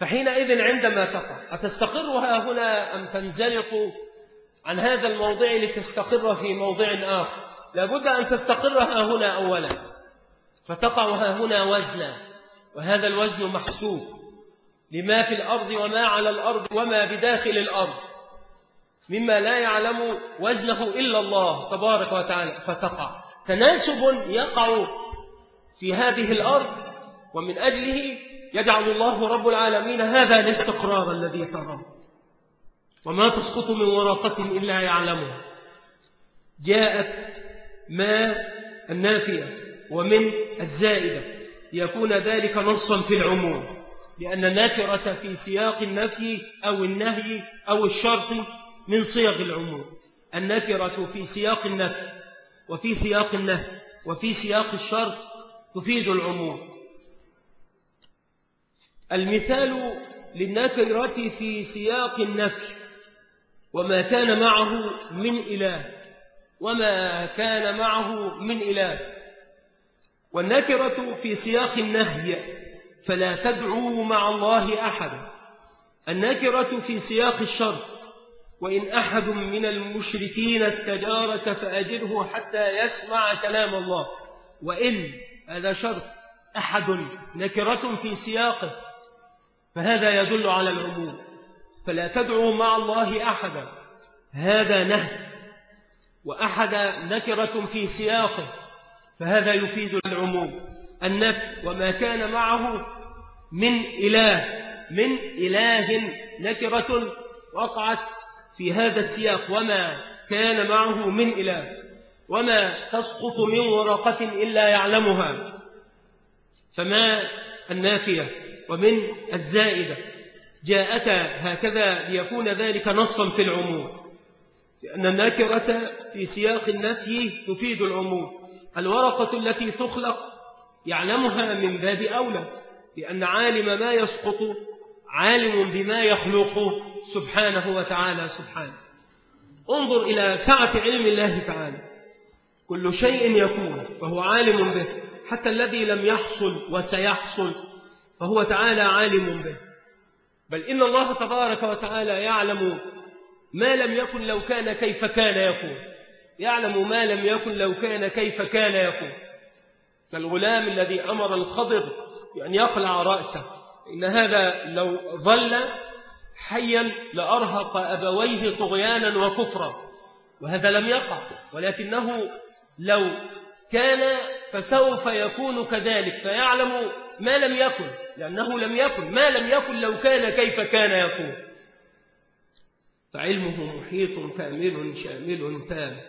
فحينئذ عندما تقع أتستقرها هنا أم تنزلق عن هذا الموضع لتستقر في موضع آخر؟ لابد أن تستقرها هنا أولا. فتقعها هنا وزنا. وهذا الوزن محسوب. لما في الأرض وما على الأرض وما بداخل الأرض. مما لا يعلم وزنه إلا الله تبارك وتعالى. فتقع. تناسب يقع في هذه الأرض ومن أجله يجعل الله رب العالمين هذا الاستقرار الذي تراه. وما تسقط من ورقة إلا يعلمها. جاءت ما النافية ومن الزائدة. ليكون ذلك نصا في العموم. لأن النكرة في سياق النفي أو النهي أو الشرط من صيغ العموم. النكرة في سياق النفي وفي سياق النهي وفي سياق الشرط تفيد العموم. المثال للنكرة في سياق النفي وما كان معه من إله وما كان معه من إله. والنكرة في سياق النهي فلا تدعوا مع الله أحدا النكرة في سياق الشر. وإن أحد من المشركين استجارك فأجره حتى يسمع كلام الله. وإن هذا شرط أحد نكرة في سياقه. فهذا يدل على العموم. فلا تدعوا مع الله أحدا هذا نهي. وأحد نكرة في سياقه. فهذا يفيد العموم. النفي وما كان معه من إله من إله نكرة وقعت في هذا السياق. وما كان معه من إله وما تسقط من ورقة إلا يعلمها. فما النافية ومن الزائدة؟ جاءتا هكذا ليكون ذلك نصا في العموم لأن الناكرة في سياق النفي تفيد العموم. الورقة التي تخلق يعلمها من باب أولى لأن عالم ما يسقط عالم بما يخلق سبحانه وتعالى سبحانه. انظر إلى سعة علم الله تعالى. كل شيء يكون فهو عالم به حتى الذي لم يحصل وسيحصل فهو تعالى عالم به. بل إن الله تبارك وتعالى يعلم ما لم يكن لو كان كيف كان يكون. يعلم ما لم يكن لو كان كيف كان يكون. كالغلام الذي أمر الخضر بأن يقلع رأسه إن هذا لو ظل حيا لأرهق أبويه طغيانا وكفرا وهذا لم يقع ولكنه لو كان فسوف يكون كذلك فيعلم ما لم يكن لأنه لم يكن ما لم يكن لو كان كيف كان يكون. فعلمه محيط كامل شامل تام.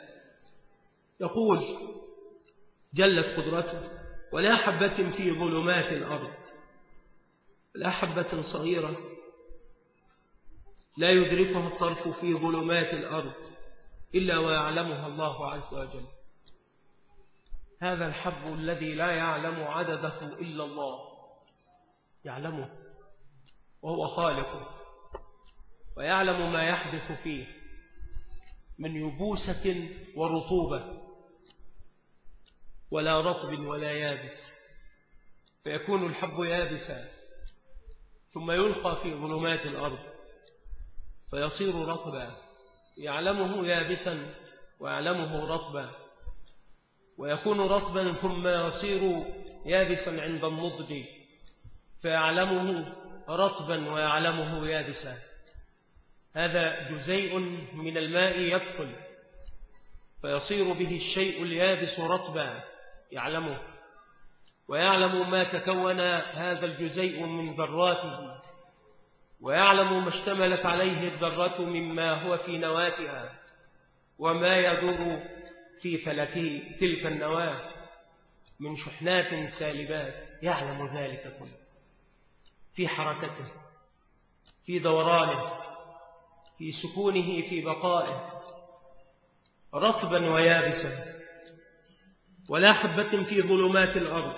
يقول جلت قدرته ولا حبة في ظلمات الأرض. لا حبة صغيرة لا يدركها الطرف في ظلمات الأرض إلا ويعلمها الله عز وجل. هذا الحب الذي لا يعلم عدده إلا الله يعلمه وهو خالقه ويعلم ما يحدث فيه من يبوسة ورطوبة. ولا رطب ولا يابس. فيكون الحب يابسا ثم يلقى في ظلمات الأرض فيصير رطبا يعلمه يابسا ويعلمه رطبا. ويكون رطبا ثم يصير يابسا عند النضج فيعلمه رطبا ويعلمه يابسا. هذا جزيء من الماء يدخل فيصير به الشيء اليابس رطبا. يعلمه. ويعلم ما تكون هذا الجزيء من ذراته. ويعلم ما اشتملت عليه الذرة مما هو في نواتها. وما يدور في فلكه تلك النواة من شحنات سالبات. يعلم ذلك كله. في حركته في دورانه في سكونه في بقائه. رطبا ويابسا. ولا حبة في ظلمات الأرض.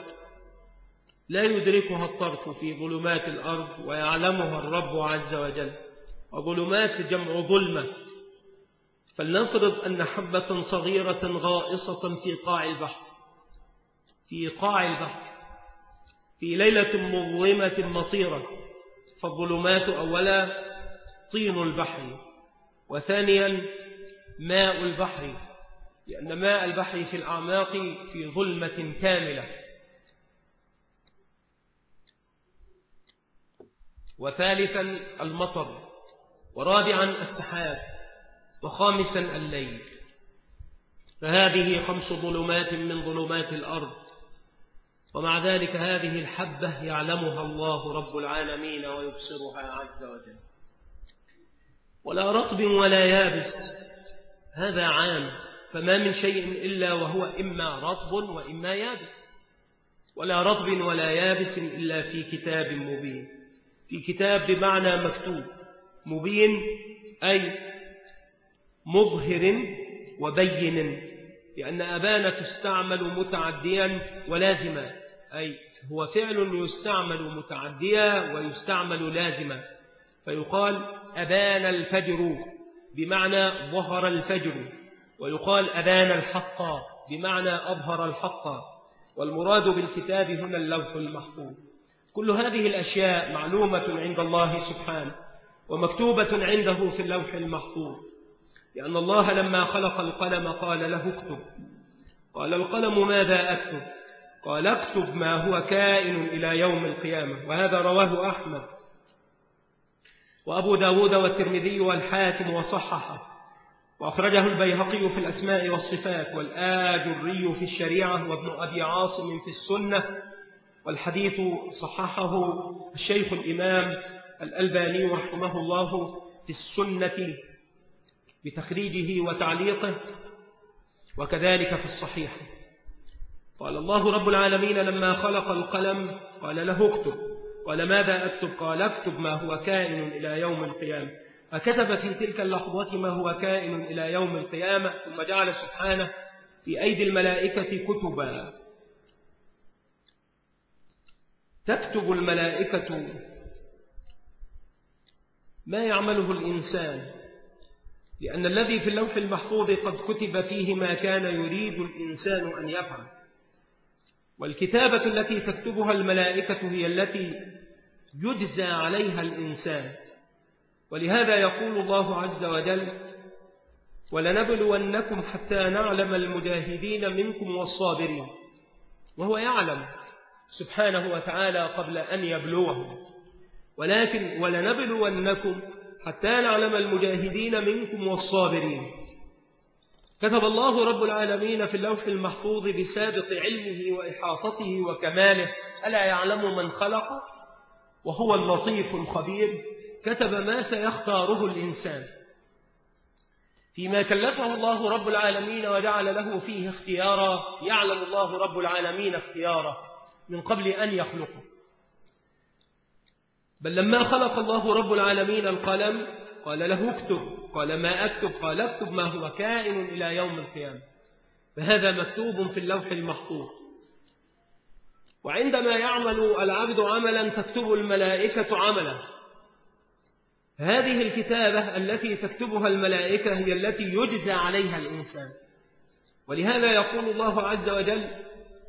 لا يدركها الطرف في ظلمات الأرض ويعلمها الرب عز وجل. وظلمات جمع ظلمة. فلنفرض أن حبة صغيرة غائصة في قاع البحر. في قاع البحر. في ليلة مظلمة مطيرة. فالظلمات أولا طين البحر. وثانيا ماء البحر. لأن ماء البحر في الأعماق في ظلمة كاملة. وثالثا المطر ورابعا السحاب وخامسا الليل. فهذه خمس ظلمات من ظلمات الأرض. ومع ذلك هذه الحبة يعلمها الله رب العالمين ويبصرها عز وجل. ولا رطب ولا يابس هذا عام. فما من شيء إلا وهو إما رطب وإما يابس. ولا رطب ولا يابس إلا في كتاب مبين. في كتاب بمعنى مكتوب. مبين أي مظهر وبين. لأن أبانا تستعمل متعديا ولازما. أي هو فعل يستعمل متعديا ويستعمل لازما. فيقال أبان الفجر. بمعنى ظهر الفجر. ويقال أبان الحق بمعنى أظهر الحق والمراد بالكتاب هنا اللوح المحفوظ. كل هذه الأشياء معلومة عند الله سبحانه ومكتوبة عنده في اللوح المحفوظ. لأن الله لما خلق القلم قال له اكتب. قال القلم ماذا أكتب؟ قال اكتب ما هو كائن إلى يوم القيامة وهذا رواه أحمد. وأبو داود والترمذي والحاكم وصححه. وأخرجه البيهقي في الأسماء والصفات والآجري في الشريعة وابن أبي عاصم في السنة والحديث صححه الشيخ الإمام الألباني رحمه الله في السنة بتخريجه وتعليقه وكذلك في الصحيح. قال الله رب العالمين لما خلق القلم قال له اكتب قال ماذا أكتب؟ قال اكتب ما هو كائن إلى يوم القيامة. فكتب في تلك اللحظة ما هو كائن إلى يوم القيامة ثم جعل سبحانه في أيدي الملائكة كتبا. تكتب الملائكة ما يعمله الإنسان لأن الذي في اللوح المحفوظ قد كتب فيه ما كان يريد الإنسان أن يفعل. والكتابة التي تكتبها الملائكة هي التي يجزى عليها الإنسان. ولهذا يقول الله عز وجل ولنبلونكم حتى نعلم المجاهدين منكم والصابرين. وهو يعلم سبحانه وتعالى قبل أن يبلوهم. ولكن ولنبلونكم حتى نعلم المجاهدين منكم والصابرين. كتب الله رب العالمين في اللوح المحفوظ بسابق علمه وإحاطته وكماله ألا يعلم من خلق؟ وهو اللطيف الخبير. كتب ما سيختاره الإنسان. فيما كلفه الله رب العالمين وجعل له فيه اختيارا يعلم الله رب العالمين اختياره من قبل أن يخلقه. بل لما خلق الله رب العالمين القلم قال له اكتب قال ما أكتب؟ قال اكتب ما هو كائن إلى يوم القيامة. فهذا مكتوب في اللوح المحفوظ. وعندما يعمل العبد عملا تكتب الملائكة عملا. هذه الكتابة التي تكتبها الملائكة هي التي يجزى عليها الإنسان. ولهذا يقول الله عز وجل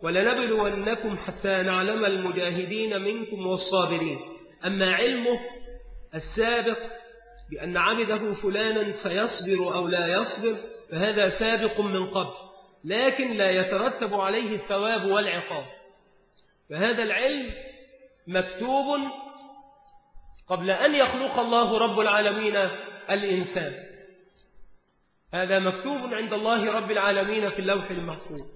ولنبلونكم حتى نعلم المجاهدين منكم والصابرين. أما علمه السابق بأن عبده فلانا سيصبر أو لا يصبر فهذا سابق من قبل لكن لا يترتب عليه الثواب والعقاب. فهذا العلم مكتوب قبل أن يخلق الله رب العالمين الإنسان. هذا مكتوب عند الله رب العالمين في اللوح المحفوظ.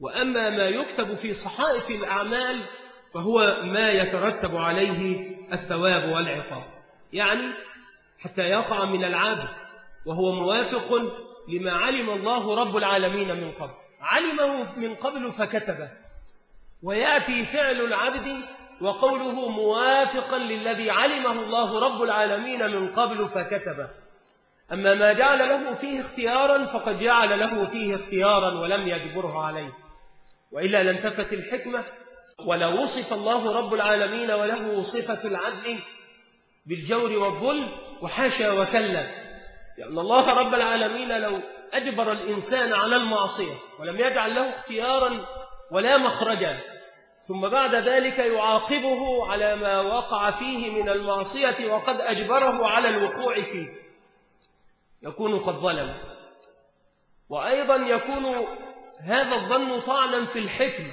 وأما ما يكتب في صحائف الأعمال فهو ما يترتب عليه الثواب والعقاب. يعني حتى يقع من العبد وهو موافق لما علم الله رب العالمين من قبل. علمه من قبل فكتبه. ويأتي فعل العبد وقوله موافقا للذي علمه الله رب العالمين من قبل فكتبه. أما ما جعل له فيه اختيارا فقد جعل له فيه اختيارا ولم يجبره عليه. وإلا لانتفت الحكمة ولو وصف الله رب العالمين وله صفة العدل بالجور والظلم وحاشا وكلا. لأن الله رب العالمين لو أجبر الإنسان على المعصية ولم يجعل له اختيارا ولا مخرجا. ثم بعد ذلك يعاقبه على ما وقع فيه من المعصية وقد أجبره على الوقوع فيه. يكون قد ظلم. وأيضا يكون هذا الظن طعنا في الحكمة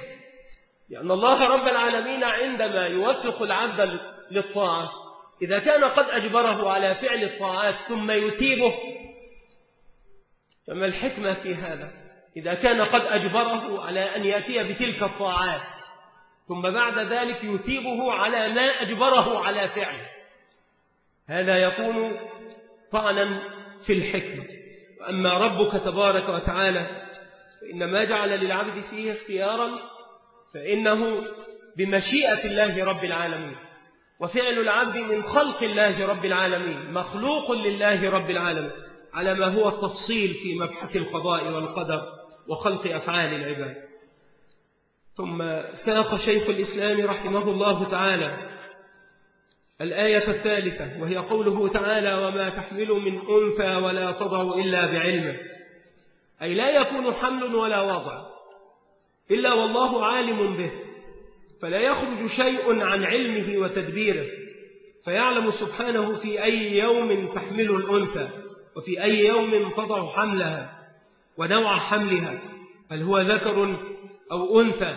لأن الله رب العالمين عندما يوفق العبد للطاعة إذا كان قد أجبره على فعل الطاعات ثم يثيبه فما الحكمة في هذا؟ إذا كان قد أجبره على أن يأتي بتلك الطاعات ثم بعد ذلك يثيبه على ما أجبره على فعله. هذا يكون طعنا في الحكمة. وأما ربك تبارك وتعالى فإن ما جعل للعبد فيه اختيارا فإنه بمشيئة الله رب العالمين. وفعل العبد من خلق الله رب العالمين مخلوق لله رب العالمين على ما هو التفصيل في مبحث القضاء والقدر وخلق أفعال العباد. ثم ساق شيخ الإسلام رحمه الله تعالى الآية الثالثة وهي قوله تعالى وما تحمل من أنثى ولا تضع إلا بعلمه أي لا يكون حمل ولا وضع إلا والله عالم به فلا يخرج شيء عن علمه وتدبيره فيعلم سبحانه في أي يوم تحمل الأنثى وفي أي يوم تضع حملها ونوع حملها هل هو ذكر أو أنثى.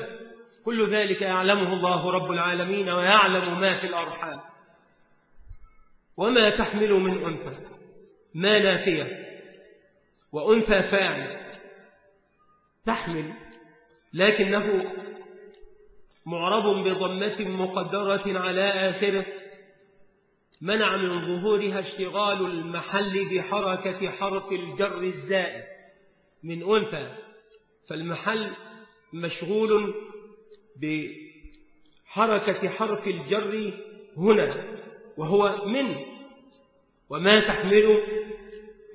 كل ذلك يعلمه الله رب العالمين ويعلم ما في الأرحام. وما تحمل من أنثى. ما نافية. وأنثى فاعل. تحمل. لكنه معرب بضمة مقدرة على آخره. منع من ظهورها اشتغال المحل بحركة حرف الجر الزائد. من أنثى. فالمحل مشغول بحركة حرف الجر هنا وهو من. وما تحمل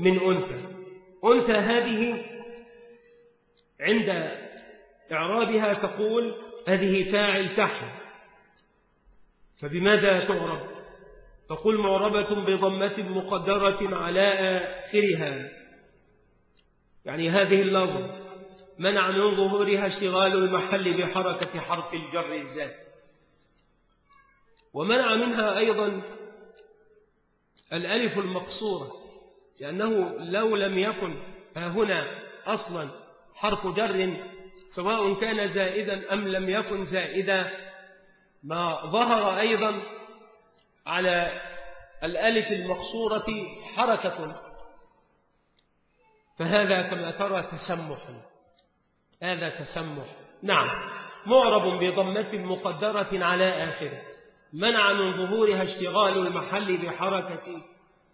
من أنثى. أنثى هذه عند إعرابها تقول هذه فاعل تحت فبماذا تعرب؟ تقول معربة بضمة مقدرة على آخرها. يعني هذه اللفظ. منع من ظهورها اشتغال المحل بحركة حرف الجر الزاد. ومنع منها أيضا الألف المقصورة لأنه لو لم يكن هنا أصلا حرف جر سواء كان زائدا أم لم يكن زائدا ما ظهر أيضا على الألف المقصورة حركة. فهذا كما ترى تسمح. هذا تسمح. نعم. معرب بضمة مقدرة على آخره. منع من ظهورها اشتغال المحل بحركة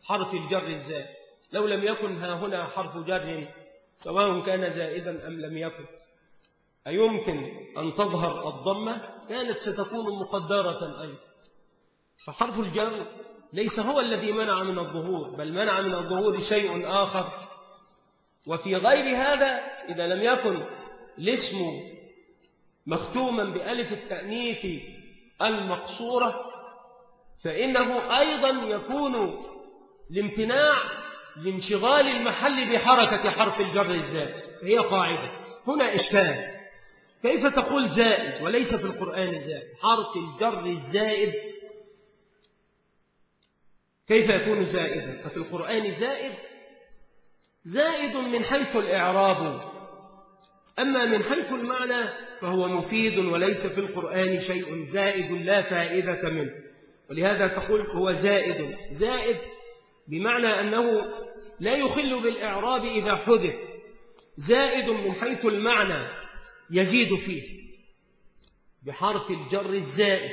حرف الجر الزائد. لو لم يكن ها هنا حرف جر سواء كان زائدا أم لم يكن. أيمكن أن تظهر الضمة؟ كانت ستكون مقدرة أيضا. فحرف الجر ليس هو الذي منع من الظهور بل منع من الظهور شيء آخر. وفي غير هذا إذا لم يكن الاسم مختوما بألف التأنيث المقصورة فإنه أيضا يكون لامتناع لانشغال المحل بحركة حرف الجر الزائد هي قاعدة. هنا إشكال. كيف تقول زائد وليس في القرآن زائد؟ حرف الجر الزائد. كيف يكون زائدا؟ ففي القرآن زائد. زائد من حيث الإعراب أما من حيث المعنى فهو مفيد وليس في القرآن شيء زائد لا فائدة منه. ولهذا تقول هو زائد. زائد بمعنى أنه لا يخل بالإعراب إذا حدث زائد من حيث المعنى يزيد فيه. بحرف الجر الزائد.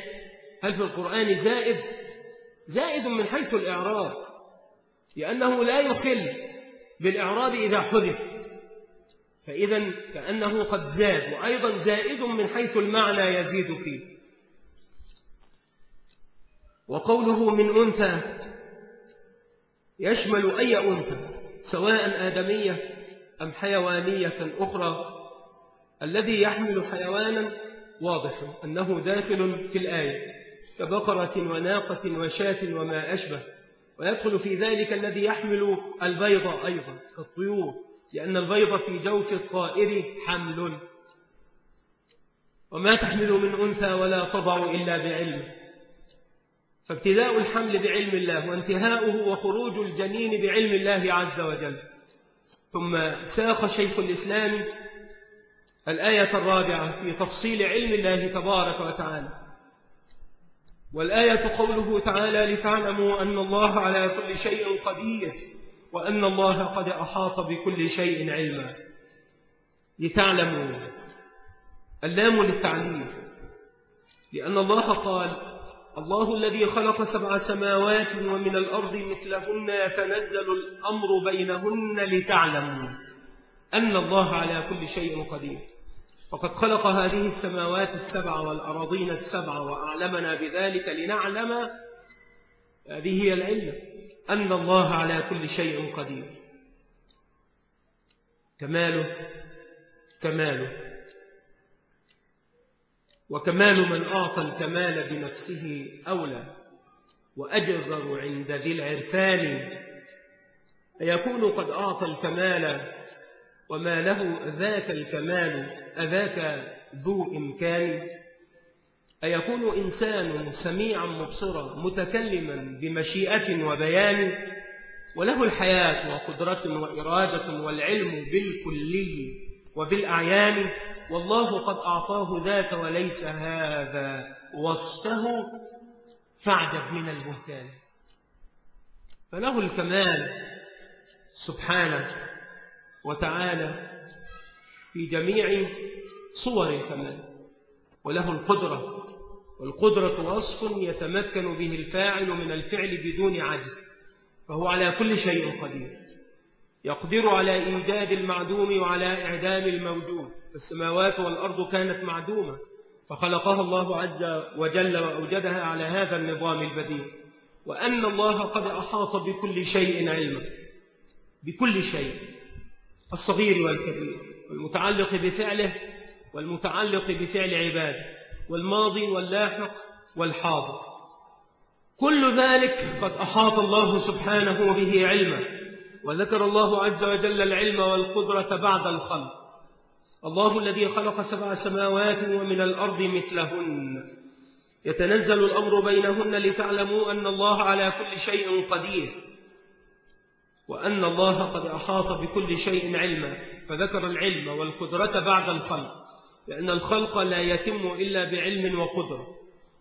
هل في القرآن زائد؟ زائد من حيث الإعراب. لأنه لا يخل بالإعراب إذا حذف. فإذا كأنه قد زاد وأيضا زائد من حيث المعنى يزيد فيه. وقوله من أنثى يشمل أي أنثى سواء آدمية أم حيوانية أخرى. الذي يحمل حيوانا واضح أنه داخل في الآية كبقرة وناقة وشاة وما أشبه. ويدخل في ذلك الذي يحمل البيض أيضا كالطيور لأن البيض في جوف الطائر حمل. وما تحمل من أنثى ولا تضع إلا بعلم. فابتداء الحمل بعلم الله وانتهاؤه وخروج الجنين بعلم الله عز وجل. ثم ساق شيخ الإسلام الآية الرابعة في تفصيل علم الله تبارك وتعالى. والآية قوله تعالى لتعلموا أن الله على كل شيء قدير وأن الله قد أحاط بكل شيء علما. لتعلموا اللام للتعليم. لأن الله قال الله الذي خلق سبع سماوات ومن الأرض مثلهن يتنزل الأمر بينهن لتعلموا أن الله على كل شيء قدير. وقد خلق هذه السماوات السبع والأراضين السبع وأعلمنا بذلك لنعلم هذه هي العلة. أن الله على كل شيء قدير. كماله كماله. وكمال من أعطى الكمال بنفسه أولى وأجر عند ذي العرفان. أيكون قد أعطى الكمال وما له ذاك الكمال أذاك ذو إمكان؟ أيكون إنسان سميعا مبصرا متكلما بمشيئة وبيان؟ وله الحياة وقدرة وإرادة والعلم بالكلي وبالأعيان والله قد أعطاه ذاك وليس هذا وصفه. فاعجب من البهتان. فله الكمال سبحانه وتعالى في جميع صور الكمال وله القدرة والقدرة وصف يتمكن به الفاعل من الفعل بدون عجز فهو على كل شيء قدير. يقدر على إيجاد المعدوم وعلى إعدام الموجود. السماوات والأرض كانت معدومة فخلقها الله عز وجل وأوجدها على هذا النظام البديع وأن الله قد أحاط بكل شيء علما بكل شيء الصغير والكبير والمتعلق بفعله والمتعلق بفعل عباده. والماضي واللاحق والحاضر. كل ذلك قد أحاط الله سبحانه به علما وذكر الله عز وجل العلم والقدرة بعد الخلق. الله الذي خلق سبع سماوات ومن الأرض مثلهن. يتنزل الأمر بينهن لتعلموا أن الله على كل شيء قدير وأن الله قد أحاط بكل شيء علما فذكر العلم والقدرة بعد الخلق. لأن الخلق لا يتم إلا بعلم وقدرة.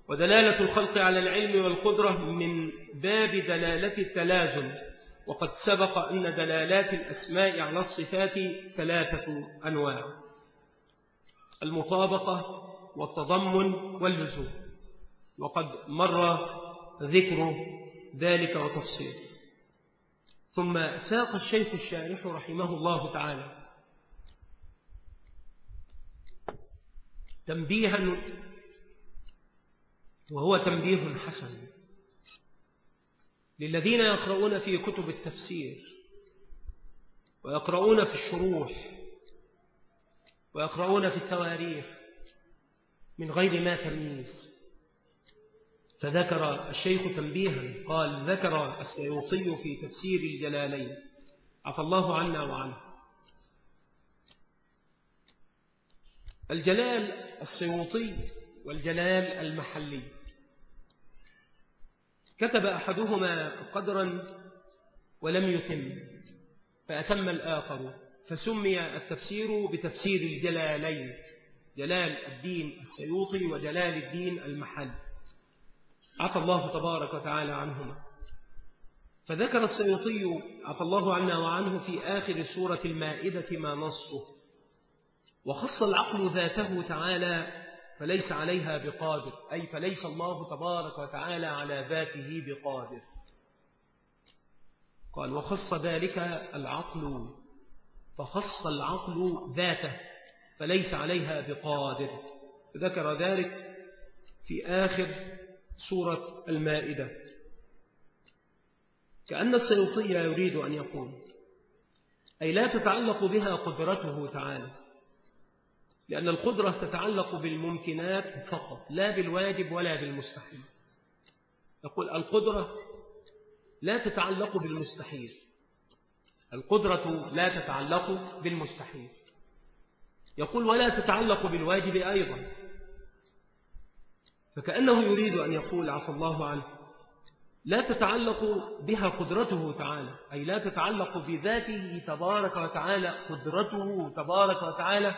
ودلالة الخلق على العلم والقدرة من باب دلالة التلازم وقد سبق أن دلالات الأسماء على الصفات ثلاثة أنواع المطابقة والتضمن واللزوم. وقد مر ذكر ذلك وتفصيله ثم ساق الشيخ الشارح رحمه الله تعالى تنبيها وهو تنبيه حسن. للذين يقرؤون في كتب التفسير ويقرؤون في الشروح ويقرؤون في التواريخ من غير ما تمييز. فذكر الشيخ تنبيها قال ذكر السيوطي في تفسير الجلالين. عفى الله عنا وعنه. الجلال السيوطي والجلال المحلي. كتب أحدهما قدرا ولم يتم فأتم الآخر فسمي التفسير بتفسير الجلالين جلال الدين السيوطي وجلال الدين المحل عفى الله تبارك وتعالى عنهما. فذكر السيوطي عفى الله عنا وعنه في آخر سورة المائدة ما نصه. وخص العقل ذاته تعالى فليس عليها بقادر أي فليس الله تبارك وتعالى على ذاته بقادر. قال وخص ذلك العقل فخص العقل ذاته فليس عليها بقادر. ذكر ذلك في آخر سورة المائدة. كأن السيوطي يريد أن يقول أي لا تتعلق بها قدرته تعالى. لأن القدرة تتعلق بالممكنات فقط لا بالواجب ولا بالمستحيل. يقول القدرة لا تتعلق بالمستحيل. القدرة لا تتعلق بالمستحيل. يقول ولا تتعلق بالواجب أيضا. فكأنه يريد أن يقول عفى الله عنه لا تتعلق بها قدرته تعالى أي لا تتعلق بذاته تبارك وتعالى قدرته تبارك وتعالى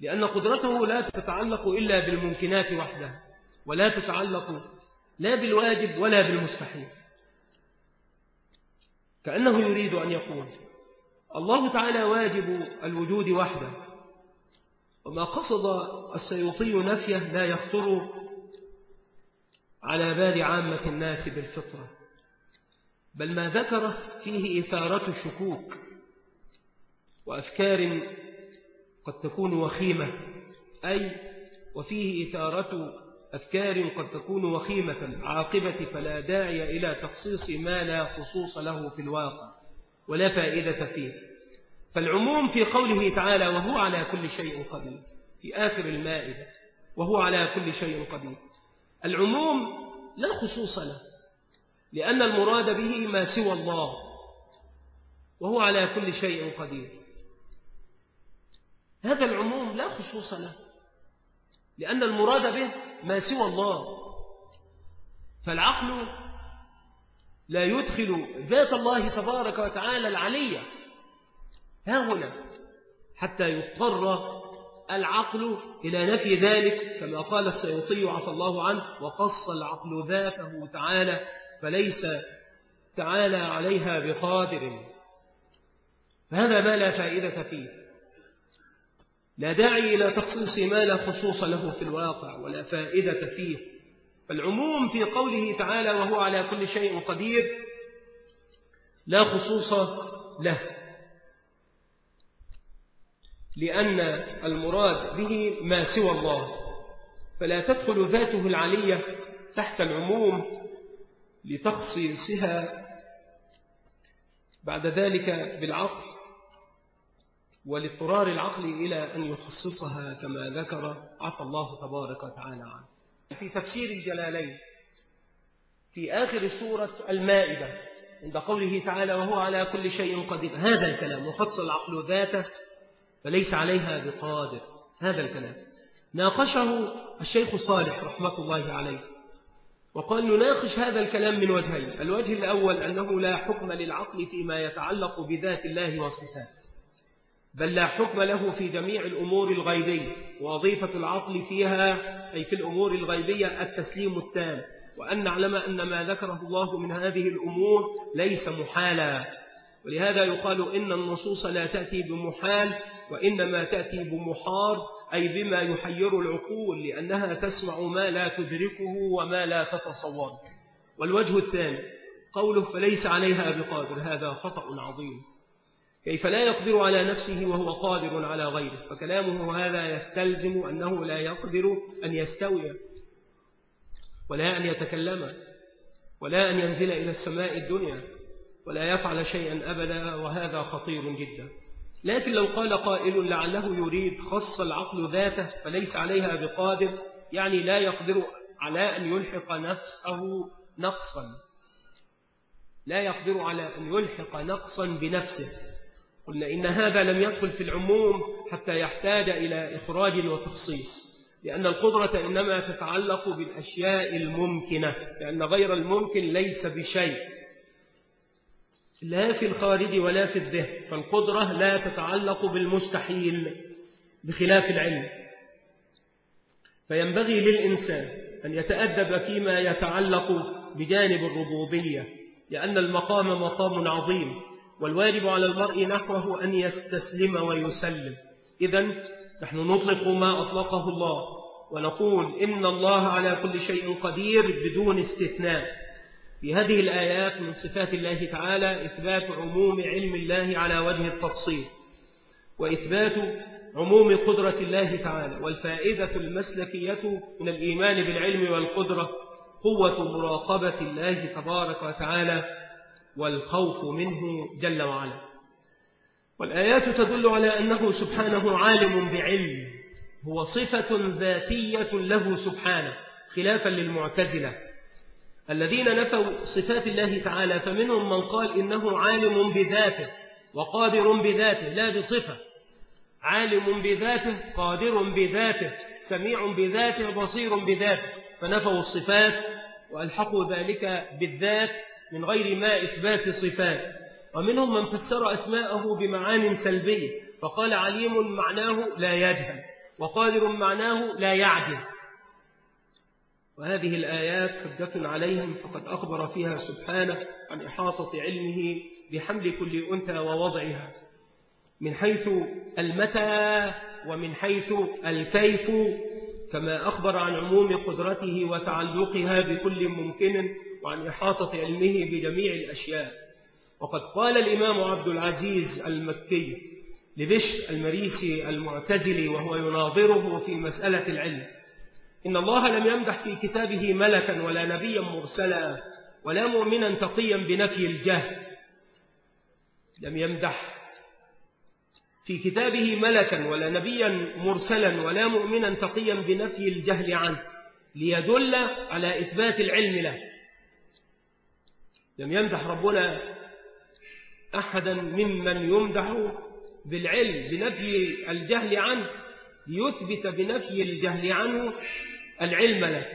لأن قدرته لا تتعلق إلا بالممكنات وحدها ولا تتعلق لا بالواجب ولا بالمستحيل. كأنه يريد أن يقول الله تعالى واجب الوجود وحده وما قصد السيوطي نفيه لا يخطر على بال عامة الناس بالفطرة بل ما ذكره فيه إثارة الشكوك وأفكار قد تكون وخيمة. أي وفيه إثارة أفكار قد تكون وخيمة عاقبة فلا داعي إلى تخصيص ما لا خصوص له في الواقع ولا فائدة فيه. فالعموم في قوله تعالى وهو على كل شيء قدير في آخر المائدة وهو على كل شيء قدير. العموم لا خصوص له لأن المراد به ما سوى الله وهو على كل شيء قدير. هذا العموم لا خصوص له لأن المراد به ما سوى الله. فالعقل لا يدخل ذات الله تبارك وتعالى العلية ها هنا حتى يضطر العقل إلى نفي ذلك كما قال السيوطي عفى الله عنه وقص العقل ذاته تعالى فليس تعالى عليها بقادر. فهذا ما لا فائدة فيه. لا داعي إلى تخصيص ما لا خصوص له في الواقع ولا فائدة فيه. فالعموم في قوله تعالى وهو على كل شيء قدير لا خصوص له لأن المراد به ما سوى الله. فلا تدخل ذاته العلية تحت العموم لتخصيصها بعد ذلك بالعقل. ولاضطرار العقل إلى أن يخصصها كما ذكر عفى الله تبارك وتعالى عنه. في تفسير الجلالين في آخر سورة المائدة عند قوله تعالى وهو على كل شيء قدير هذا الكلام وخص العقل ذاته فليس عليها بقادر هذا الكلام. ناقشه الشيخ صالح رحمة الله عليه وقال نناقش هذا الكلام من وجهين الوجه الأول أنه لا حكم للعقل فيما يتعلق بذات الله وصفاته. بل لا حكم له في جميع الأمور الغيبية ووظيفة العقل فيها أي في الأمور الغيبية التسليم التام. وأن نعلم أن ما ذكره الله من هذه الأمور ليس محالا. ولهذا يقال إن النصوص لا تأتي بمحال وإنما تأتي بمحار أي بما يحير العقول لأنها تسمع ما لا تدركه وما لا تتصوره والوجه الثاني قوله فليس عليها بقادر هذا خطأ عظيم. كيف لا يقدر على نفسه وهو قادر على غيره. فكلامه هذا يستلزم أنه لا يقدر أن يستوي ولا أن يتكلم ولا أن ينزل إلى السماء الدنيا ولا يفعل شيئا أبدا وهذا خطير جدا. لكن لو قال قائل لعله يريد خص العقل ذاته فليس عليها بقادر يعني لا يقدر على أن يلحق نفسه نقصا. لا يقدر على أن يلحق نقصا بنفسه. قلنا إن هذا لم يدخل في العموم حتى يحتاج إلى إخراج وتخصيص لأن القدرة إنما تتعلق بالأشياء الممكنة لأن غير الممكن ليس بشيء لا في الخارج ولا في الذهن فالقدرة لا تتعلق بالمستحيل بخلاف العلم. فينبغي للإنسان أن يتأدب فيما يتعلق بجانب الربوبية لأن المقام مقام عظيم. والواجب على المرء نحوه أن يستسلم ويسلم. إذا نحن نطلق ما أطلقه الله ونقول إن الله على كل شيء قدير بدون استثناء. في هذه الآيات من صفات الله تعالى إثبات عموم علم الله على وجه التفصيل وإثبات عموم قدرة الله تعالى والفائدة المسلكية من الإيمان بالعلم والقدرة قوة مراقبة الله تبارك وتعالى والخوف منه جل وعلا. والآيات تدل على أنه سبحانه عالم بعلم هو صفة ذاتية له سبحانه خلافا للمعتزلة. الذين نفوا صفات الله تعالى فمنهم من قال إنه عالم بذاته وقادر بذاته لا بصفة. عالم بذاته قادر بذاته سميع بذاته بصير بذاته. فنفوا الصفات وألحقوا ذلك بالذات من غير ما إثبات صفات. ومنهم من فسر أسماءه بمعان سلبية فقال عليم معناه لا يجهل وقادر معناه لا يعجز. وهذه الآيات حجة عليهم فقد أخبر فيها سبحانه عن إحاطة علمه بحمل كل أنثى ووضعها. من حيث المتى ومن حيث الكيف كما أخبر عن عموم قدرته وتعلقها بكل ممكن وعن إحاطة علمه بجميع الأشياء. وقد قال الإمام عبد العزيز المكي لبش المريسي المعتزلي وهو يناظره في مسألة العلم إن الله لم يمدح في كتابه ملكا ولا نبيا مرسلا ولا مؤمنا تقيا بنفي الجهل. لم يمدح في كتابه ملكا ولا نبيا مرسلا ولا مؤمنا تقيا بنفي الجهل عنه ليدل على إثبات العلم له. لم يمدح ربنا أحدا ممن يمدح بالعلم بنفي الجهل عنه ليثبت بنفي الجهل عنه العلم له.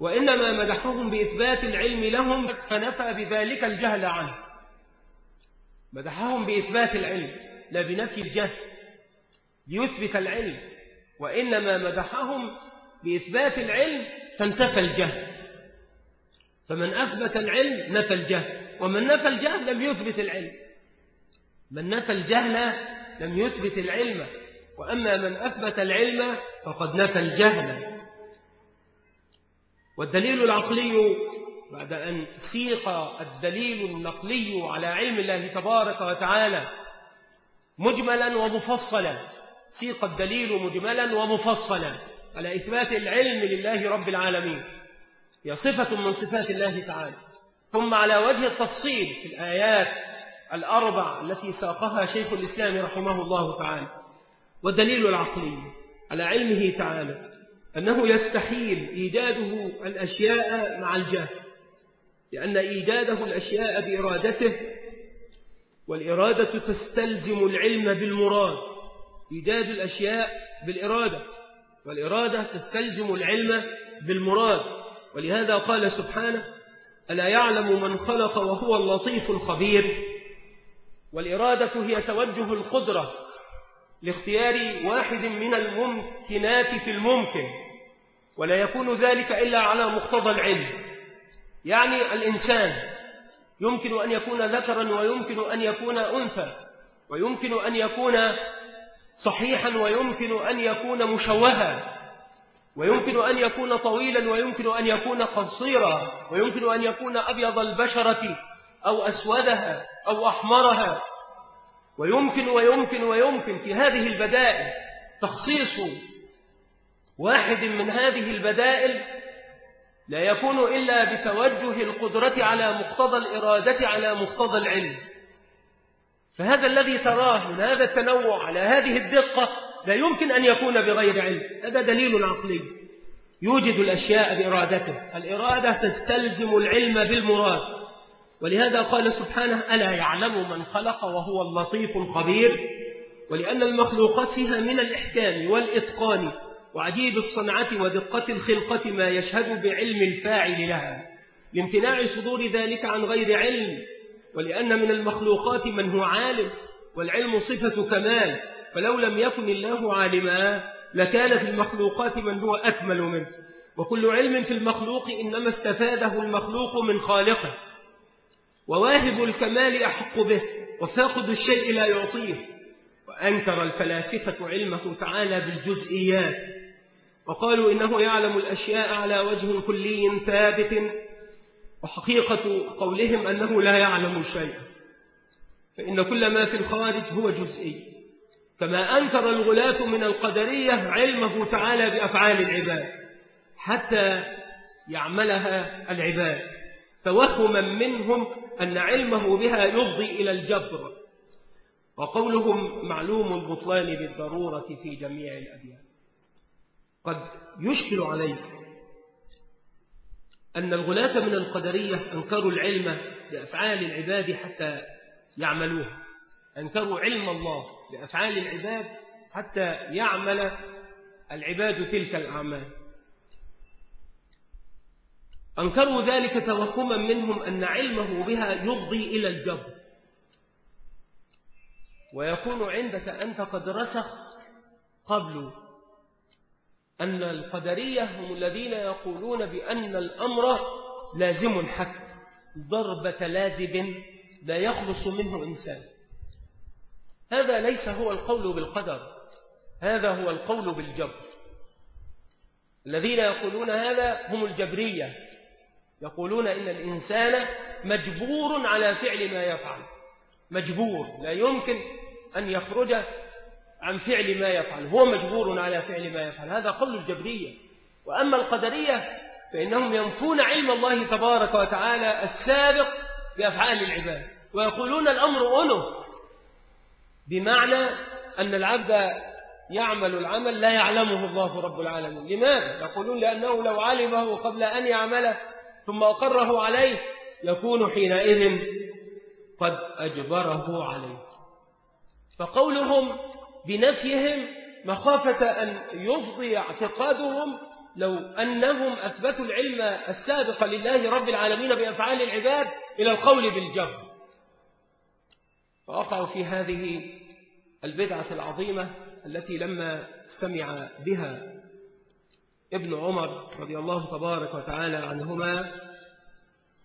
وإنما مدحهم بإثبات العلم لهم فنفى بذلك الجهل عنه. مدحهم بإثبات العلم لا بنفي الجهل. ليثبت العلم وإنما مدحهم بإثبات العلم فانتفى الجهل. فمن أثبت العلم نفى الجهل ومن نفى الجهل لم يثبت العلم. من نفى الجهل لم يثبت العلم وأما من أثبت العلم فقد نفى الجهل. والدليل العقلي بعد أن سيق الدليل النقلي على علم الله تبارك وتعالى مجملا ومفصلا. سيق الدليل مجملا ومفصلا على إثبات العلم لله رب العالمين. هي صفة من صفات الله تعالى. ثم على وجه التفصيل في الآيات الأربع التي ساقها شيخ الإسلام رحمه الله تعالى والدليل العقلي على علمه تعالى أنه يستحيل إيجاده الأشياء مع الجهل لأن إيجاده الأشياء بإرادته والإرادة تستلزم العلم بالمراد. إيجاد الأشياء بالإرادة والإرادة تستلزم العلم بالمراد. ولهذا قال سبحانه ألا يعلم من خلق وهو اللطيف الخبير؟ والإرادة هي توجه القدرة لاختيار واحد من الممكنات في الممكن ولا يكون ذلك إلا على مقتضى العلم. يعني الإنسان يمكن أن يكون ذكرا ويمكن أن يكون أنثى ويمكن أن يكون صحيحا ويمكن أن يكون مشوها. ويمكن أن يكون طويلا ويمكن أن يكون قصيرا ويمكن أن يكون أبيض البشرة أو أسودها أو أحمرها. ويمكن ويمكن ويمكن في هذه البدائل تخصيص واحد من هذه البدائل لا يكون إلا بتوجه القدرة على مقتضى الإرادة على مقتضى العلم. فهذا الذي تراه من هذا التنوع على هذه الدقة لا يمكن أن يكون بغير علم. هذا دليل عقلي. يوجد الأشياء بإرادته. الإرادة تستلزم العلم بالمراد. ولهذا قال سبحانه ألا يعلم من خلق وهو اللطيف الخبير؟ ولأن المخلوقات فيها من الإحكام والإتقان وعجيب الصنعة ودقة الخلقة ما يشهد بعلم الفاعل لها. لامتناع صدور ذلك عن غير علم. ولأن من المخلوقات من هو عالم والعلم صفة كمال. فلو لم يكن الله عالما لكان في المخلوقات من هو أكمل منه. وكل علم في المخلوق إنما استفاده المخلوق من خالقه. وواهب الكمال أحق به وفاقد الشيء لا يعطيه. وأنكر الفلاسفة علمه تعالى بالجزئيات. وقالوا إنه يعلم الأشياء على وجه كلي ثابت. وحقيقة قولهم أنه لا يعلم شيئا. فإن كل ما في الخارج هو جزئي. كما أنكر الغلاة من القدرية علمه تعالى بأفعال العباد حتى يعملها العباد. توهما منهم أن علمه بها يفضي إلى الجبر. وقولهم معلوم البطلان بالضرورة في جميع الأديان. قد يشكل عليك أن الغلاة من القدرية أنكروا العلم بأفعال العباد حتى يعملوها. أنكروا علم الله. بأفعال العباد حتى يعمل العباد تلك الأعمال. أنكروا ذلك توهما منهم أن علمه بها يفضي إلى الجبر. ويكون عندك أنت قد رسخ قبل أن القدرية هم الذين يقولون بأن الأمر لازم حتم. ضربة لازم لا يخلص منه إنسان. هذا ليس هو القول بالقدر. هذا هو القول بالجبر. الذين يقولون هذا هم الجبرية. يقولون إن الإنسان مجبور على فعل ما يفعل. مجبور. لا يمكن أن يخرج عن فعل ما يفعل. هو مجبور على فعل ما يفعل. هذا قول الجبرية. وأما القدرية فإنهم ينفون علم الله تبارك وتعالى السابق بأفعال العباد. ويقولون الأمر أنف. بمعنى أن العبد يعمل العمل لا يعلمه الله رب العالمين. لماذا؟ يقولون لأنه لو علمه قبل أن يعمله ثم أقره عليه يكون حينئذ قد أجبره عليه. فقولهم بنفيهم مخافة أن يفضي اعتقادهم لو أنهم أثبتوا العلم السابق لله رب العالمين بأفعال العباد إلى القول بالجبر فوقعوا في هذه البدعة العظيمة التي لما سمع بها ابن عمر رضي الله تبارك وتعالى عنهما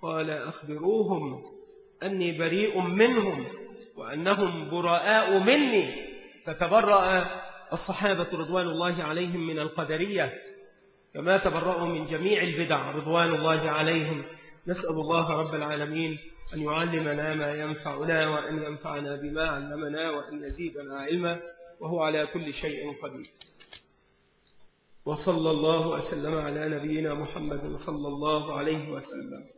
قال أخبروهم أني بريء منهم وأنهم براء مني. فتبرأ الصحابة رضوان الله عليهم من القدرية كما تبرأوا من جميع البدع رضوان الله عليهم. نسأل الله رب العالمين أن يعلمنا ما ينفعنا وأن ينفعنا بما علمنا وأن يزيدنا علما وهو على كل شيء قدير. وصلى الله وسلم على نبينا محمد صلى الله عليه وسلم.